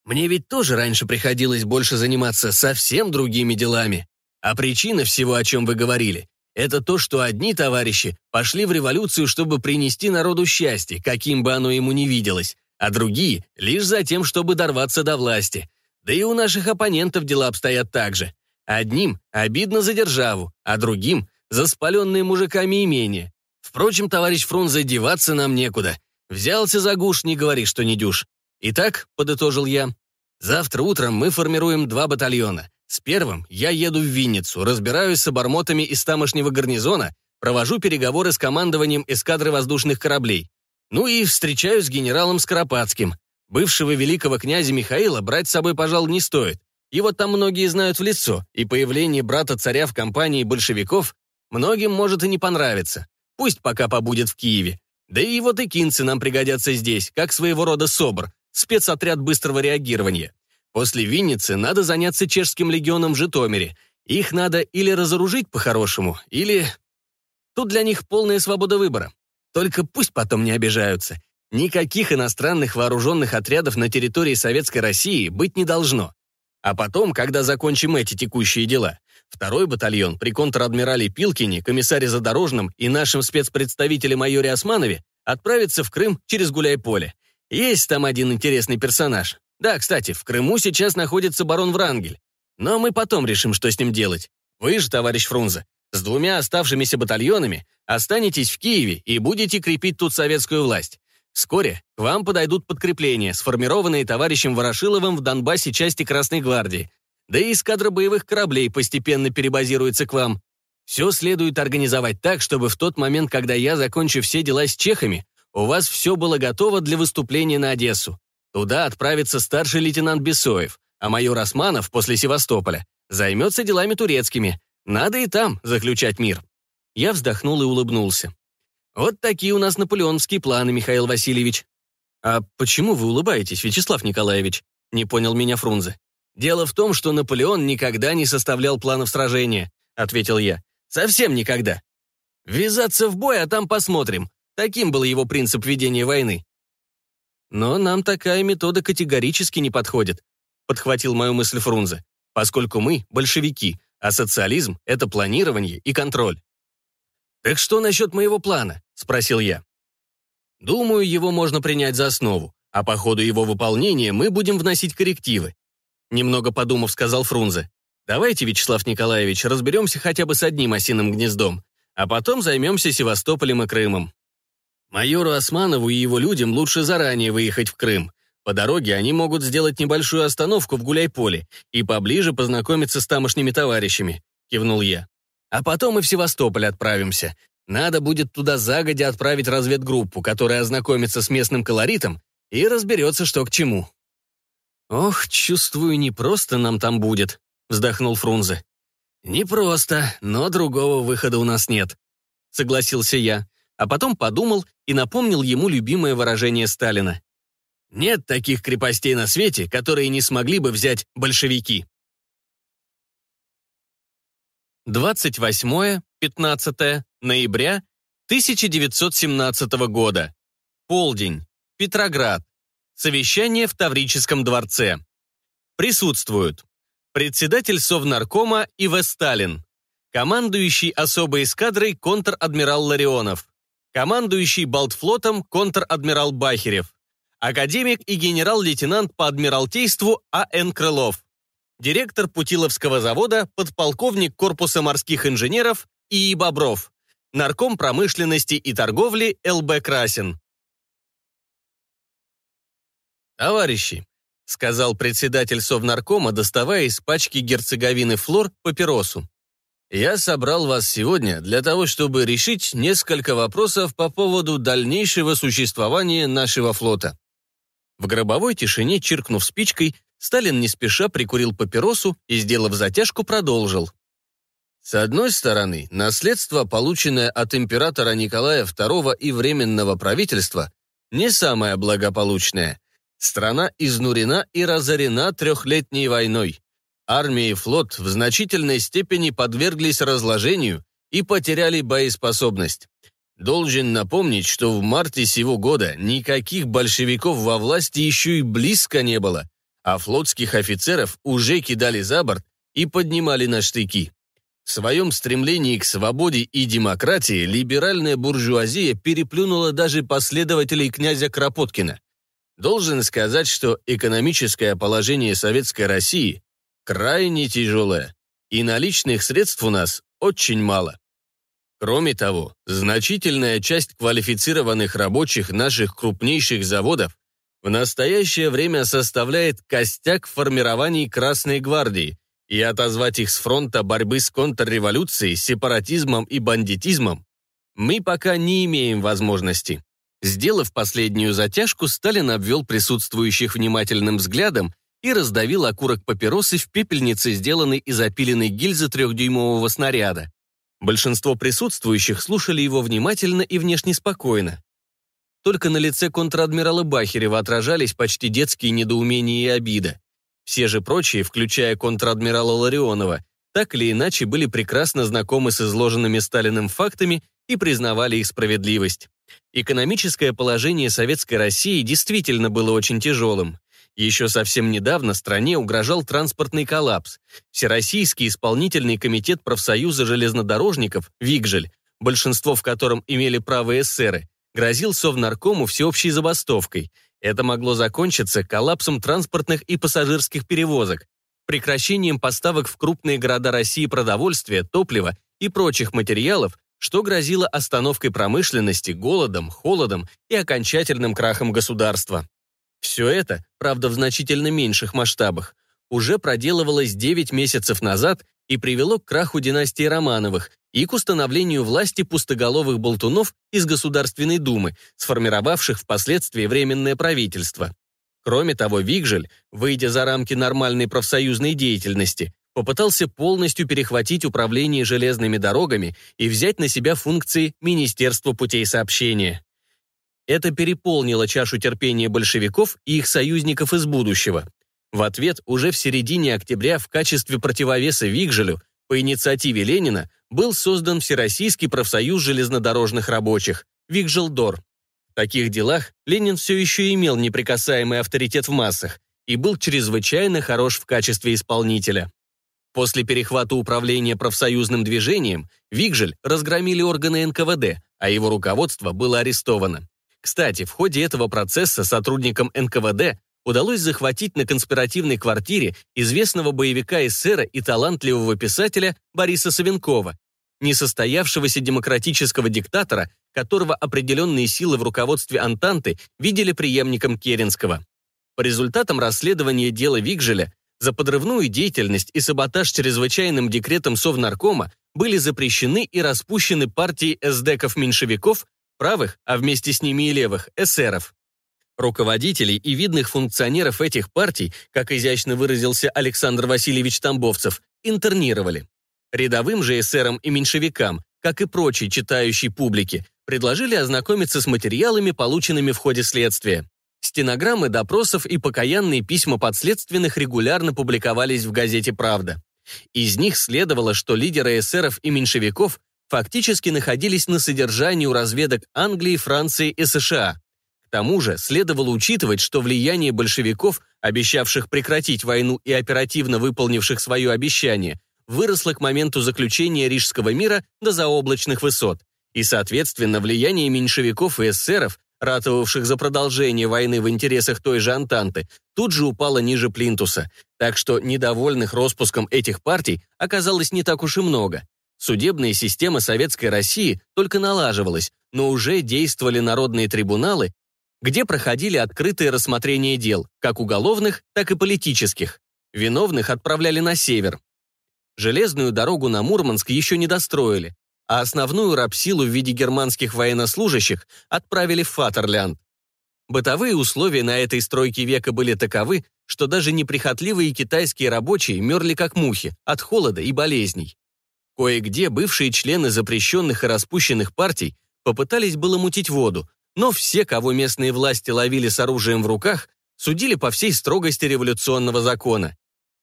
«Мне ведь тоже раньше приходилось больше заниматься совсем другими делами. А причина всего, о чем вы говорили, это то, что одни товарищи пошли в революцию, чтобы принести народу счастье, каким бы оно ему ни виделось, а другие — лишь за тем, чтобы дорваться до власти. Да и у наших оппонентов дела обстоят так же. Одним обидно за державу, а другим — за спаленные мужиками имения. Впрочем, товарищ Фрунзе, деваться нам некуда. Взялся за гуш, не говори, что не дюш. Итак, подытожил я, завтра утром мы формируем два батальона. С первым я еду в Винницу, разбираюсь с обормотами из тамошнего гарнизона, провожу переговоры с командованием эскадры воздушных кораблей. Ну и встречаюсь с генералом Скоропадским. Бывшего великого князя Михаила брать с собой, пожалуй, не стоит. Его там многие знают в лицо, и появление брата царя в компании большевиков многим может и не понравиться. Пусть пока побудет в Киеве. Да и его тыкинцы нам пригодятся здесь, как своего рода СОБР, спецотряд быстрого реагирования. После Винницы надо заняться чешским легионом в Житомире. Их надо или разоружить по-хорошему, или... Тут для них полная свобода выбора. Только пусть потом не обижаются. Никаких иностранных вооруженных отрядов на территории Советской России быть не должно. А потом, когда закончим эти текущие дела, второй батальон при контр-адмирале Пилкине, комиссаре Задорожном и нашем спецпредставителе майоре Османове отправится в Крым через Гуляй-Поле. Есть там один интересный персонаж. Да, кстати, в Крыму сейчас находится барон Врангель. Но мы потом решим, что с ним делать. Вы же, товарищ Фрунзе, с двумя оставшимися батальонами останетесь в Киеве и будете крепить тут советскую власть. Вскоре к вам подойдут подкрепления, сформированные товарищем Ворошиловым в Донбассе части Красной гвардии. Да и эскадра боевых кораблей постепенно перебазируется к вам. Все следует организовать так, чтобы в тот момент, когда я закончу все дела с чехами, у вас все было готово для выступления на Одессу. Туда отправится старший лейтенант Бесоев, а майор Османов после Севастополя займется делами турецкими. Надо и там заключать мир. Я вздохнул и улыбнулся. Вот такие у нас наполеоновские планы, Михаил Васильевич. А почему вы улыбаетесь, Вячеслав Николаевич? Не понял меня Фрунзе. Дело в том, что Наполеон никогда не составлял планов сражения, ответил я. Совсем никогда. Ввязаться в бой, а там посмотрим. Таким был его принцип ведения войны. Но нам такая метода категорически не подходит, подхватил мою мысль Фрунзе, поскольку мы большевики, а социализм — это планирование и контроль. «Так что насчет моего плана?» — спросил я. «Думаю, его можно принять за основу, а по ходу его выполнения мы будем вносить коррективы», немного подумав, сказал Фрунзе. «Давайте, Вячеслав Николаевич, разберемся хотя бы с одним осиным гнездом, а потом займемся Севастополем и Крымом». Майору Османову и его людям лучше заранее выехать в Крым. По дороге они могут сделать небольшую остановку в Гуляйполе и поближе познакомиться с тамошними товарищами», — кивнул я. «А потом и в Севастополь отправимся. Надо будет туда загодя отправить разведгруппу, которая ознакомится с местным колоритом и разберется, что к чему». «Ох, чувствую, не просто нам там будет», — вздохнул Фрунзе. «Не просто, но другого выхода у нас нет», — согласился я а потом подумал и напомнил ему любимое выражение Сталина. «Нет таких крепостей на свете, которые не смогли бы взять большевики». 28-15 ноября 1917 года. Полдень. Петроград. Совещание в Таврическом дворце. Присутствуют председатель Совнаркома И.В. Сталин, командующий особой эскадрой контр-адмирал Ларионов, командующий Балтфлотом контр-адмирал Бахерев, академик и генерал-лейтенант по адмиралтейству А.Н. Крылов, директор Путиловского завода, подполковник корпуса морских инженеров И. Бобров, нарком промышленности и торговли Л.Б. Красин. «Товарищи», — сказал председатель Совнаркома, доставая из пачки герцеговины флор папиросу. «Я собрал вас сегодня для того, чтобы решить несколько вопросов по поводу дальнейшего существования нашего флота». В гробовой тишине, чиркнув спичкой, Сталин не спеша прикурил папиросу и, сделав затяжку, продолжил. С одной стороны, наследство, полученное от императора Николая II и Временного правительства, не самое благополучное. Страна изнурена и разорена трехлетней войной. Армия и флот в значительной степени подверглись разложению и потеряли боеспособность. Должен напомнить, что в марте сего года никаких большевиков во власти еще и близко не было, а флотских офицеров уже кидали за борт и поднимали на штыки. В своем стремлении к свободе и демократии либеральная буржуазия переплюнула даже последователей князя Кропоткина. Должен сказать, что экономическое положение Советской России крайне тяжелое, и наличных средств у нас очень мало. Кроме того, значительная часть квалифицированных рабочих наших крупнейших заводов в настоящее время составляет костяк формирований Красной Гвардии, и отозвать их с фронта борьбы с контрреволюцией, сепаратизмом и бандитизмом мы пока не имеем возможности. Сделав последнюю затяжку, Сталин обвел присутствующих внимательным взглядом и раздавил окурок папиросы в пепельнице, сделанной из опиленной гильзы трехдюймового снаряда. Большинство присутствующих слушали его внимательно и внешне спокойно. Только на лице контр-адмирала Бахерева отражались почти детские недоумения и обида. Все же прочие, включая контр-адмирала Ларионова, так или иначе были прекрасно знакомы с изложенными Сталиным фактами и признавали их справедливость. Экономическое положение Советской России действительно было очень тяжелым. Еще совсем недавно стране угрожал транспортный коллапс. Всероссийский исполнительный комитет профсоюза железнодорожников «Вигжель», большинство в котором имели право эсеры, грозил Совнаркому всеобщей забастовкой. Это могло закончиться коллапсом транспортных и пассажирских перевозок, прекращением поставок в крупные города России продовольствия, топлива и прочих материалов, что грозило остановкой промышленности, голодом, холодом и окончательным крахом государства. Все это, правда в значительно меньших масштабах, уже проделывалось 9 месяцев назад и привело к краху династии Романовых и к установлению власти пустоголовых болтунов из Государственной Думы, сформировавших впоследствии Временное правительство. Кроме того, Вигжель, выйдя за рамки нормальной профсоюзной деятельности, попытался полностью перехватить управление железными дорогами и взять на себя функции Министерства путей сообщения. Это переполнило чашу терпения большевиков и их союзников из будущего. В ответ уже в середине октября в качестве противовеса Вигжелю по инициативе Ленина был создан Всероссийский профсоюз железнодорожных рабочих Вигжелдор. В таких делах Ленин все еще имел неприкасаемый авторитет в массах и был чрезвычайно хорош в качестве исполнителя. После перехвата управления профсоюзным движением Вигжель разгромили органы НКВД, а его руководство было арестовано. Кстати, в ходе этого процесса сотрудникам НКВД удалось захватить на конспиративной квартире известного боевика эсера и талантливого писателя Бориса Савенкова, несостоявшегося демократического диктатора, которого определенные силы в руководстве Антанты видели преемником Керенского. По результатам расследования дела Вигжеля за подрывную деятельность и саботаж чрезвычайным декретом Совнаркома были запрещены и распущены партии эсдеков-меньшевиков, правых, а вместе с ними и левых, эсеров. Руководителей и видных функционеров этих партий, как изящно выразился Александр Васильевич Тамбовцев, интернировали. Рядовым же эсерам и меньшевикам, как и прочей читающей публике, предложили ознакомиться с материалами, полученными в ходе следствия. Стенограммы допросов и покаянные письма подследственных регулярно публиковались в газете «Правда». Из них следовало, что лидеры эсеров и меньшевиков фактически находились на содержании у разведок Англии, Франции и США. К тому же следовало учитывать, что влияние большевиков, обещавших прекратить войну и оперативно выполнивших свое обещание, выросло к моменту заключения Рижского мира до заоблачных высот, и, соответственно, влияние меньшевиков и эсеров ратовавших за продолжение войны в интересах той же Антанты, тут же упала ниже плинтуса, так что недовольных распуском этих партий оказалось не так уж и много. Судебная система Советской России только налаживалась, но уже действовали народные трибуналы, где проходили открытые рассмотрения дел, как уголовных, так и политических. Виновных отправляли на север. Железную дорогу на Мурманск еще не достроили, а основную рабсилу в виде германских военнослужащих отправили в Фатерлянд. Бытовые условия на этой стройке века были таковы, что даже неприхотливые китайские рабочие мерли как мухи от холода и болезней. Кое-где бывшие члены запрещенных и распущенных партий попытались было мутить воду, но все, кого местные власти ловили с оружием в руках, судили по всей строгости революционного закона.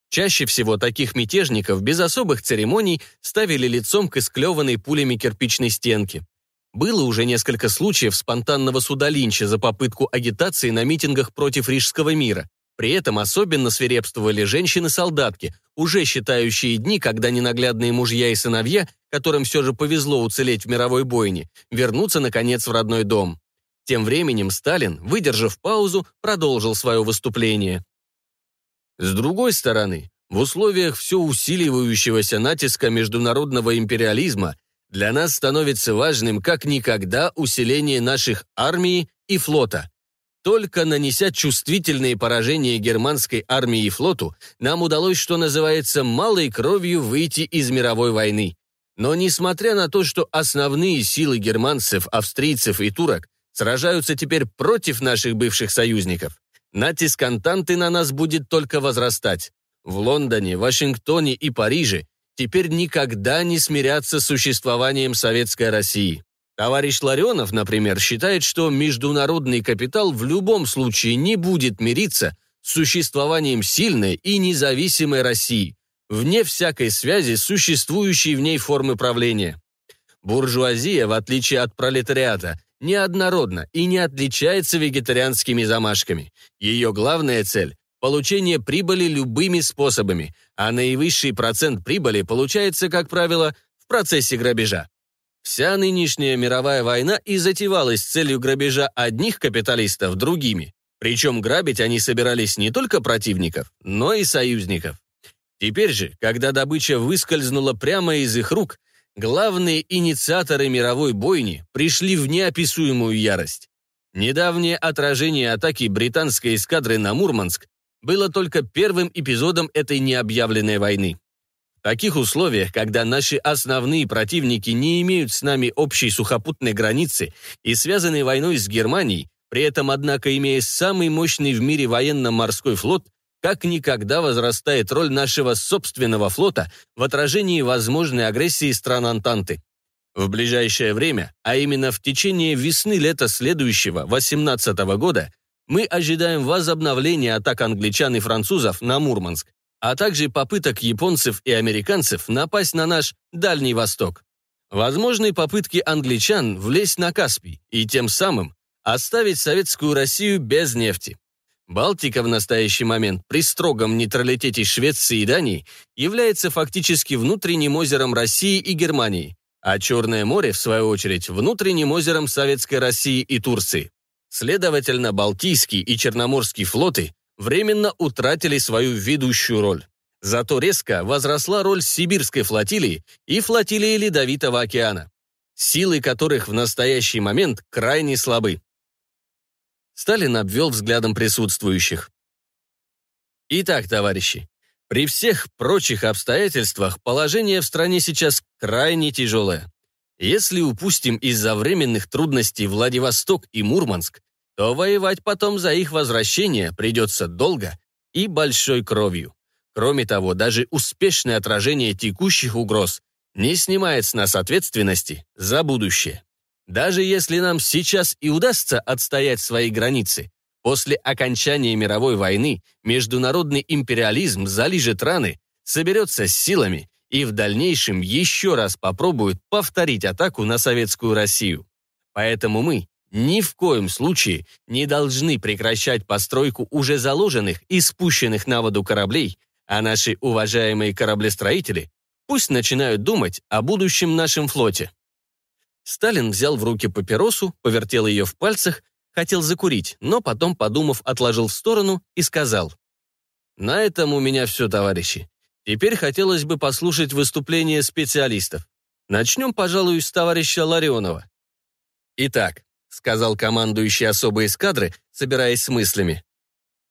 Чаще всего таких мятежников без особых церемоний ставили лицом к исклеванной пулями кирпичной стенке. Было уже несколько случаев спонтанного суда Линча за попытку агитации на митингах против Рижского мира. При этом особенно свирепствовали женщины-солдатки, уже считающие дни, когда ненаглядные мужья и сыновья, которым все же повезло уцелеть в мировой бойне, вернутся, наконец, в родной дом. Тем временем Сталин, выдержав паузу, продолжил свое выступление. С другой стороны, в условиях все усиливающегося натиска международного империализма для нас становится важным как никогда усиление наших армии и флота. Только нанеся чувствительные поражения германской армии и флоту, нам удалось, что называется, малой кровью выйти из мировой войны. Но несмотря на то, что основные силы германцев, австрийцев и турок сражаются теперь против наших бывших союзников, Натиск Антанты на нас будет только возрастать. В Лондоне, Вашингтоне и Париже теперь никогда не смирятся с существованием Советской России. Товарищ Ларионов, например, считает, что международный капитал в любом случае не будет мириться с существованием сильной и независимой России, вне всякой связи с существующей в ней формы правления. Буржуазия, в отличие от пролетариата, неоднородна и не отличается вегетарианскими замашками. Ее главная цель – получение прибыли любыми способами, а наивысший процент прибыли получается, как правило, в процессе грабежа. Вся нынешняя мировая война и затевалась с целью грабежа одних капиталистов другими. Причем грабить они собирались не только противников, но и союзников. Теперь же, когда добыча выскользнула прямо из их рук, главные инициаторы мировой бойни пришли в неописуемую ярость. Недавнее отражение атаки британской эскадры на Мурманск было только первым эпизодом этой необъявленной войны. В таких условиях, когда наши основные противники не имеют с нами общей сухопутной границы и связаны войной с Германией, при этом, однако, имея самый мощный в мире военно-морской флот, как никогда возрастает роль нашего собственного флота в отражении возможной агрессии стран Антанты. В ближайшее время, а именно в течение весны-лета следующего, 18 года, мы ожидаем возобновления атак англичан и французов на Мурманск, а также попыток японцев и американцев напасть на наш Дальний Восток. Возможны попытки англичан влезть на Каспий и тем самым оставить советскую Россию без нефти. Балтика в настоящий момент при строгом нейтралитете Швеции и Дании является фактически внутренним озером России и Германии, а Черное море, в свою очередь, внутренним озером Советской России и Турции. Следовательно, Балтийский и Черноморский флоты временно утратили свою ведущую роль. Зато резко возросла роль Сибирской флотилии и флотилии Ледовитого океана, силы которых в настоящий момент крайне слабы. Сталин обвел взглядом присутствующих. Итак, товарищи, при всех прочих обстоятельствах положение в стране сейчас крайне тяжелое. Если упустим из-за временных трудностей Владивосток и Мурманск, то воевать потом за их возвращение придется долго и большой кровью. Кроме того, даже успешное отражение текущих угроз не снимает с нас ответственности за будущее. Даже если нам сейчас и удастся отстоять свои границы, после окончания мировой войны международный империализм залижет раны, соберется с силами и в дальнейшем еще раз попробует повторить атаку на советскую Россию. Поэтому мы ни в коем случае не должны прекращать постройку уже заложенных и спущенных на воду кораблей, а наши уважаемые кораблестроители пусть начинают думать о будущем нашем флоте. Сталин взял в руки папиросу, повертел ее в пальцах, хотел закурить, но потом, подумав, отложил в сторону и сказал. «На этом у меня все, товарищи. Теперь хотелось бы послушать выступление специалистов. Начнем, пожалуй, с товарища Ларионова». «Итак», — сказал командующий особой эскадры, собираясь с мыслями,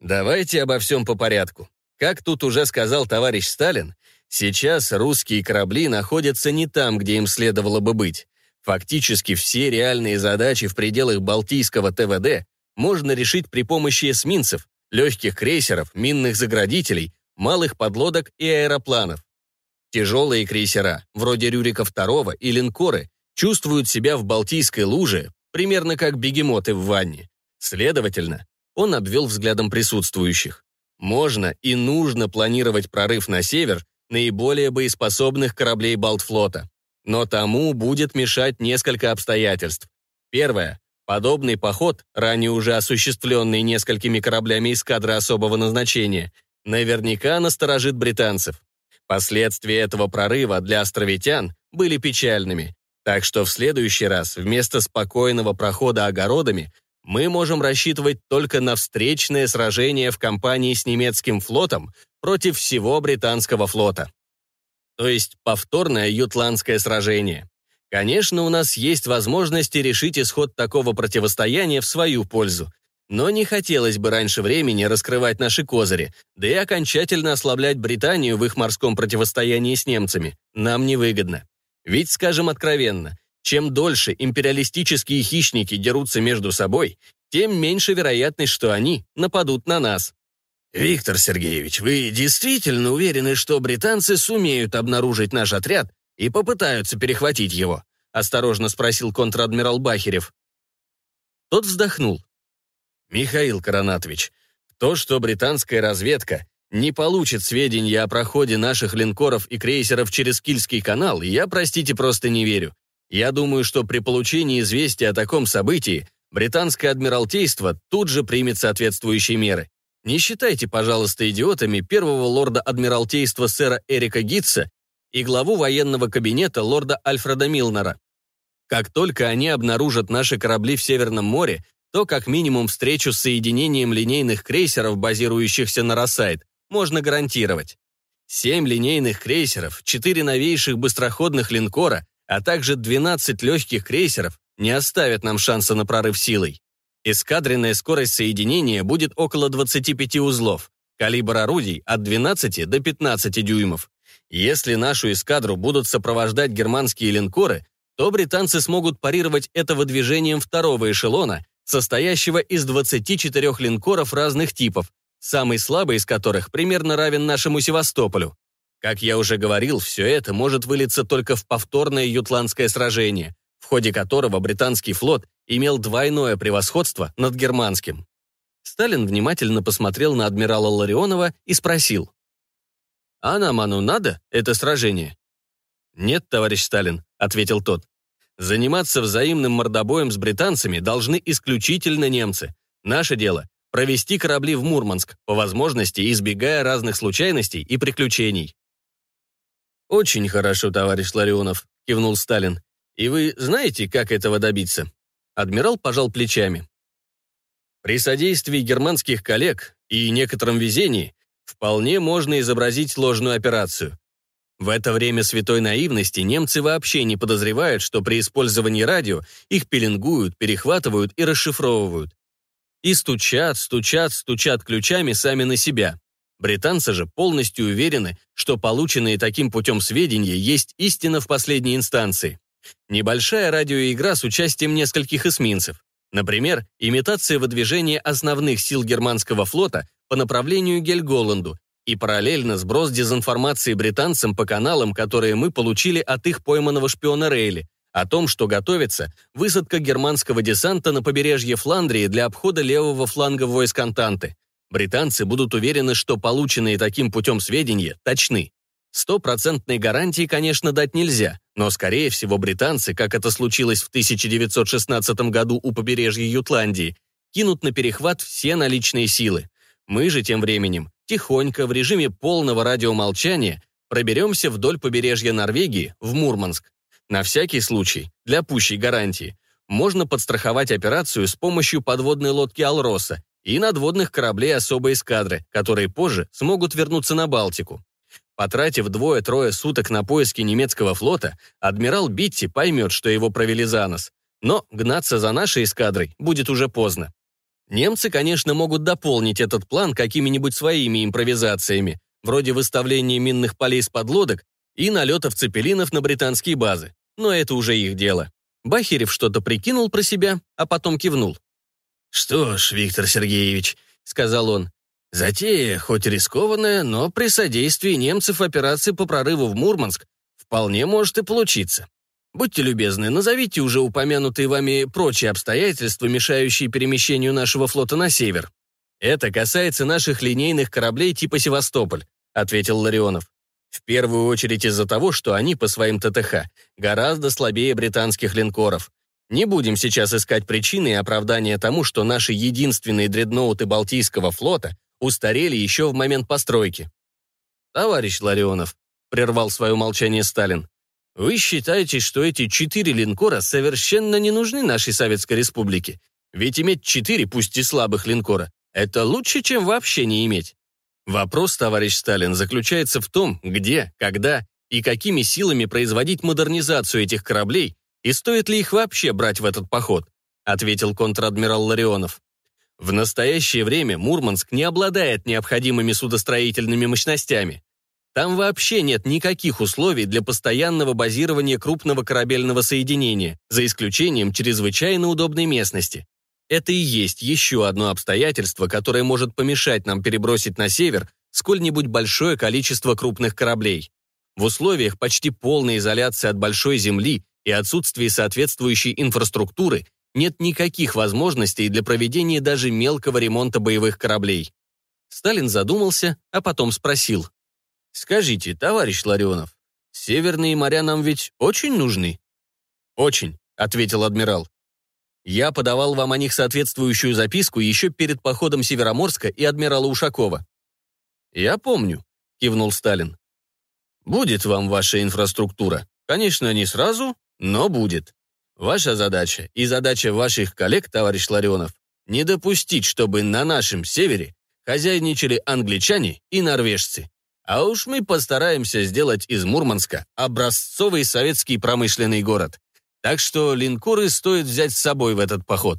«давайте обо всем по порядку. Как тут уже сказал товарищ Сталин, сейчас русские корабли находятся не там, где им следовало бы быть. Фактически все реальные задачи в пределах Балтийского ТВД можно решить при помощи эсминцев, легких крейсеров, минных заградителей, малых подлодок и аэропланов. Тяжелые крейсера, вроде Рюрика II и линкоры, чувствуют себя в Балтийской луже примерно как бегемоты в ванне. Следовательно, он обвел взглядом присутствующих. Можно и нужно планировать прорыв на север наиболее боеспособных кораблей Балтфлота. Но тому будет мешать несколько обстоятельств. Первое. Подобный поход, ранее уже осуществленный несколькими кораблями эскадры особого назначения, наверняка насторожит британцев. Последствия этого прорыва для островитян были печальными, так что в следующий раз вместо спокойного прохода огородами мы можем рассчитывать только на встречное сражение в компании с немецким флотом против всего британского флота. То есть повторное ютландское сражение. Конечно, у нас есть возможности решить исход такого противостояния в свою пользу, но не хотелось бы раньше времени раскрывать наши козыри, да и окончательно ослаблять Британию в их морском противостоянии с немцами. Нам невыгодно. Ведь, скажем откровенно, чем дольше империалистические хищники дерутся между собой, тем меньше вероятность, что они нападут на нас. «Виктор Сергеевич, вы действительно уверены, что британцы сумеют обнаружить наш отряд и попытаются перехватить его?» — осторожно спросил контр-адмирал Бахерев. Тот вздохнул. «Михаил Коронатович, то, что британская разведка не получит сведения о проходе наших линкоров и крейсеров через Кильский канал, я, простите, просто не верю. Я думаю, что при получении известия о таком событии британское адмиралтейство тут же примет соответствующие меры. Не считайте, пожалуйста, идиотами первого лорда Адмиралтейства сэра Эрика Гитса и главу военного кабинета лорда Альфреда Милнера. Как только они обнаружат наши корабли в Северном море, то как минимум встречу с соединением линейных крейсеров, базирующихся на Рассайд, можно гарантировать. Семь линейных крейсеров, четыре новейших быстроходных линкора, а также 12 легких крейсеров не оставят нам шанса на прорыв силой. Эскадренная скорость соединения будет около 25 узлов, калибр орудий от 12 до 15 дюймов. Если нашу эскадру будут сопровождать германские линкоры, то британцы смогут парировать это выдвижением второго эшелона, состоящего из 24 линкоров разных типов, самый слабый из которых примерно равен нашему Севастополю. Как я уже говорил, все это может вылиться только в повторное ютландское сражение, в ходе которого британский флот имел двойное превосходство над германским. Сталин внимательно посмотрел на адмирала Ларионова и спросил. «А нам оно надо, это сражение?» «Нет, товарищ Сталин», — ответил тот. «Заниматься взаимным мордобоем с британцами должны исключительно немцы. Наше дело — провести корабли в Мурманск, по возможности избегая разных случайностей и приключений». «Очень хорошо, товарищ Ларионов», — кивнул Сталин. «И вы знаете, как этого добиться?» Адмирал пожал плечами. При содействии германских коллег и некотором везении вполне можно изобразить сложную операцию. В это время святой наивности немцы вообще не подозревают, что при использовании радио их пеленгуют, перехватывают и расшифровывают. И стучат, стучат, стучат ключами сами на себя. Британцы же полностью уверены, что полученные таким путем сведения есть истина в последней инстанции. Небольшая радиоигра с участием нескольких эсминцев. Например, имитация выдвижения основных сил германского флота по направлению Гельголанду и параллельно сброс дезинформации британцам по каналам, которые мы получили от их пойманного шпиона Рейли, о том, что готовится высадка германского десанта на побережье Фландрии для обхода левого фланга войск Антанты. Британцы будут уверены, что полученные таким путем сведения точны. Стопроцентной гарантии, конечно, дать нельзя, но, скорее всего, британцы, как это случилось в 1916 году у побережья Ютландии, кинут на перехват все наличные силы. Мы же тем временем, тихонько, в режиме полного радиомолчания, проберемся вдоль побережья Норвегии в Мурманск. На всякий случай, для пущей гарантии, можно подстраховать операцию с помощью подводной лодки «Алроса» и надводных кораблей особой эскадры, которые позже смогут вернуться на Балтику. Потратив двое-трое суток на поиски немецкого флота, адмирал Битти поймет, что его провели за нос. Но гнаться за нашей эскадрой будет уже поздно. Немцы, конечно, могут дополнить этот план какими-нибудь своими импровизациями, вроде выставления минных полей с подлодок и налетов цепелинов на британские базы. Но это уже их дело. Бахерев что-то прикинул про себя, а потом кивнул. «Что ж, Виктор Сергеевич», — сказал он, — «затея, хоть рискованная, но при содействии немцев операции по прорыву в Мурманск вполне может и получиться. Будьте любезны, назовите уже упомянутые вами прочие обстоятельства, мешающие перемещению нашего флота на север». «Это касается наших линейных кораблей типа «Севастополь», — ответил Ларионов. В первую очередь из-за того, что они по своим ТТХ гораздо слабее британских линкоров. Не будем сейчас искать причины и оправдания тому, что наши единственные дредноуты Балтийского флота устарели еще в момент постройки. «Товарищ Ларионов», — прервал свое молчание Сталин, «вы считаете, что эти четыре линкора совершенно не нужны нашей Советской Республике? Ведь иметь четыре, пусть и слабых линкора, это лучше, чем вообще не иметь. Вопрос, товарищ Сталин, заключается в том, где, когда и какими силами производить модернизацию этих кораблей и стоит ли их вообще брать в этот поход, ответил контр-адмирал Ларионов. В настоящее время Мурманск не обладает необходимыми судостроительными мощностями. Там вообще нет никаких условий для постоянного базирования крупного корабельного соединения, за исключением чрезвычайно удобной местности. Это и есть еще одно обстоятельство, которое может помешать нам перебросить на север сколь-нибудь большое количество крупных кораблей. В условиях почти полной изоляции от большой земли и отсутствия соответствующей инфраструктуры нет никаких возможностей для проведения даже мелкого ремонта боевых кораблей. Сталин задумался, а потом спросил. «Скажите, товарищ Ларионов, северные моря нам ведь очень нужны?» «Очень», — ответил адмирал. Я подавал вам о них соответствующую записку еще перед походом Североморска и адмирала Ушакова». «Я помню», — кивнул Сталин. «Будет вам ваша инфраструктура. Конечно, не сразу, но будет. Ваша задача и задача ваших коллег, товарищ Ларионов, не допустить, чтобы на нашем севере хозяйничали англичане и норвежцы. А уж мы постараемся сделать из Мурманска образцовый советский промышленный город. Так что линкоры стоит взять с собой в этот поход.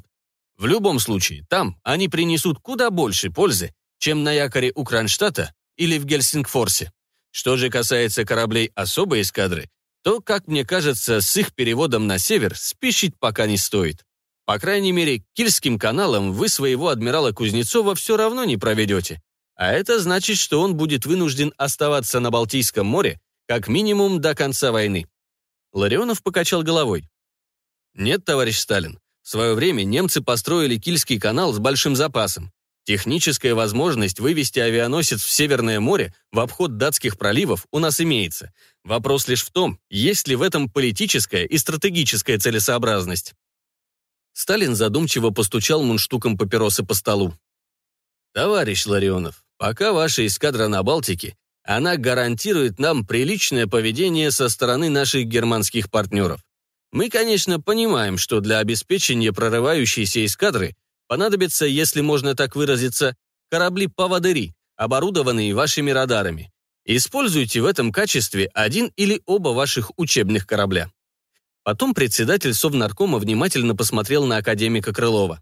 В любом случае, там они принесут куда больше пользы, чем на якоре у Кронштадта или в Гельсингфорсе. Что же касается кораблей особой эскадры, то, как мне кажется, с их переводом на север спешить пока не стоит. По крайней мере, Кильским каналом вы своего адмирала Кузнецова все равно не проведете. А это значит, что он будет вынужден оставаться на Балтийском море как минимум до конца войны. Ларионов покачал головой. Нет, товарищ Сталин. В свое время немцы построили Кильский канал с большим запасом. Техническая возможность вывести авианосец в Северное море в обход датских проливов у нас имеется. Вопрос лишь в том, есть ли в этом политическая и стратегическая целесообразность. Сталин задумчиво постучал мундштуком папиросы по столу. «Товарищ Ларионов, пока ваша эскадра на Балтике, она гарантирует нам приличное поведение со стороны наших германских партнеров. Мы, конечно, понимаем, что для обеспечения прорывающейся эскадры понадобится, если можно так выразиться, корабли-поводыри, оборудованные вашими радарами. Используйте в этом качестве один или оба ваших учебных корабля. Потом председатель Совнаркома внимательно посмотрел на академика Крылова.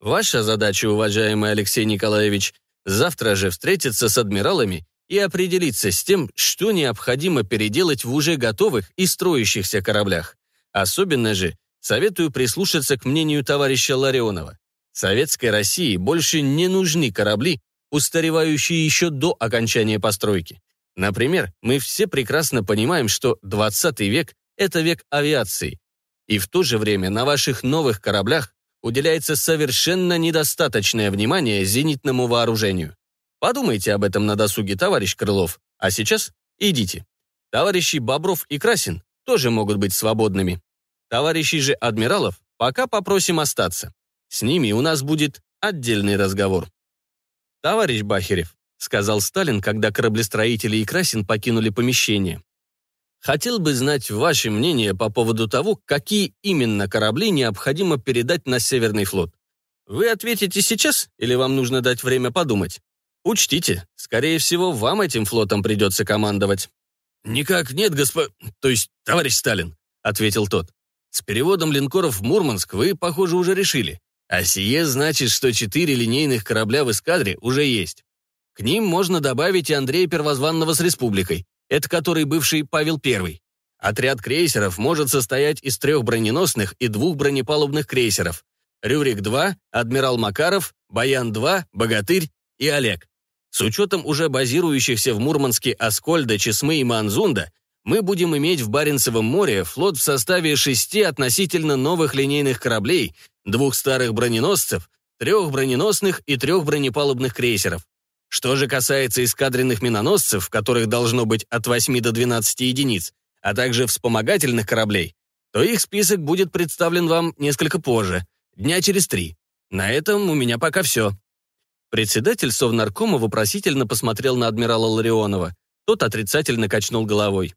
Ваша задача, уважаемый Алексей Николаевич, завтра же встретиться с адмиралами и определиться с тем, что необходимо переделать в уже готовых и строящихся кораблях. Особенно же советую прислушаться к мнению товарища Ларионова. Советской России больше не нужны корабли, устаревающие еще до окончания постройки. Например, мы все прекрасно понимаем, что 20 век — это век авиации, и в то же время на ваших новых кораблях уделяется совершенно недостаточное внимание зенитному вооружению. Подумайте об этом на досуге, товарищ Крылов. А сейчас идите. Товарищи Бобров и Красин тоже могут быть свободными. Товарищей же адмиралов пока попросим остаться. С ними у нас будет отдельный разговор. Товарищ Бахерев, сказал Сталин, когда кораблестроители и Красин покинули помещение. Хотел бы знать ваше мнение по поводу того, какие именно корабли необходимо передать на Северный флот. Вы ответите сейчас или вам нужно дать время подумать? Учтите, скорее всего, вам этим флотом придется командовать. «Никак нет, госпо... то есть, товарищ Сталин», — ответил тот. «С переводом линкоров в Мурманск вы, похоже, уже решили. А сие значит, что четыре линейных корабля в эскадре уже есть. К ним можно добавить и Андрея Первозванного с Республикой, это который бывший Павел I. Отряд крейсеров может состоять из трех броненосных и двух бронепалубных крейсеров. Рюрик-2, Адмирал Макаров, Баян-2, Богатырь и Олег. С учетом уже базирующихся в Мурманске Аскольда, Чесмы и Манзунда, мы будем иметь в Баренцевом море флот в составе шести относительно новых линейных кораблей, двух старых броненосцев, трех броненосных и трех бронепалубных крейсеров. Что же касается эскадренных миноносцев, которых должно быть от 8 до 12 единиц, а также вспомогательных кораблей, то их список будет представлен вам несколько позже, дня через три. На этом у меня пока все. Председатель Совнаркома вопросительно посмотрел на адмирала Ларионова. Тот отрицательно качнул головой.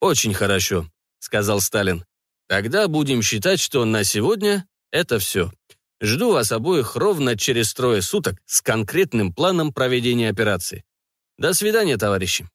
«Очень хорошо», — сказал Сталин. «Тогда будем считать, что на сегодня это все. Жду вас обоих ровно через трое суток с конкретным планом проведения операции. До свидания, товарищи».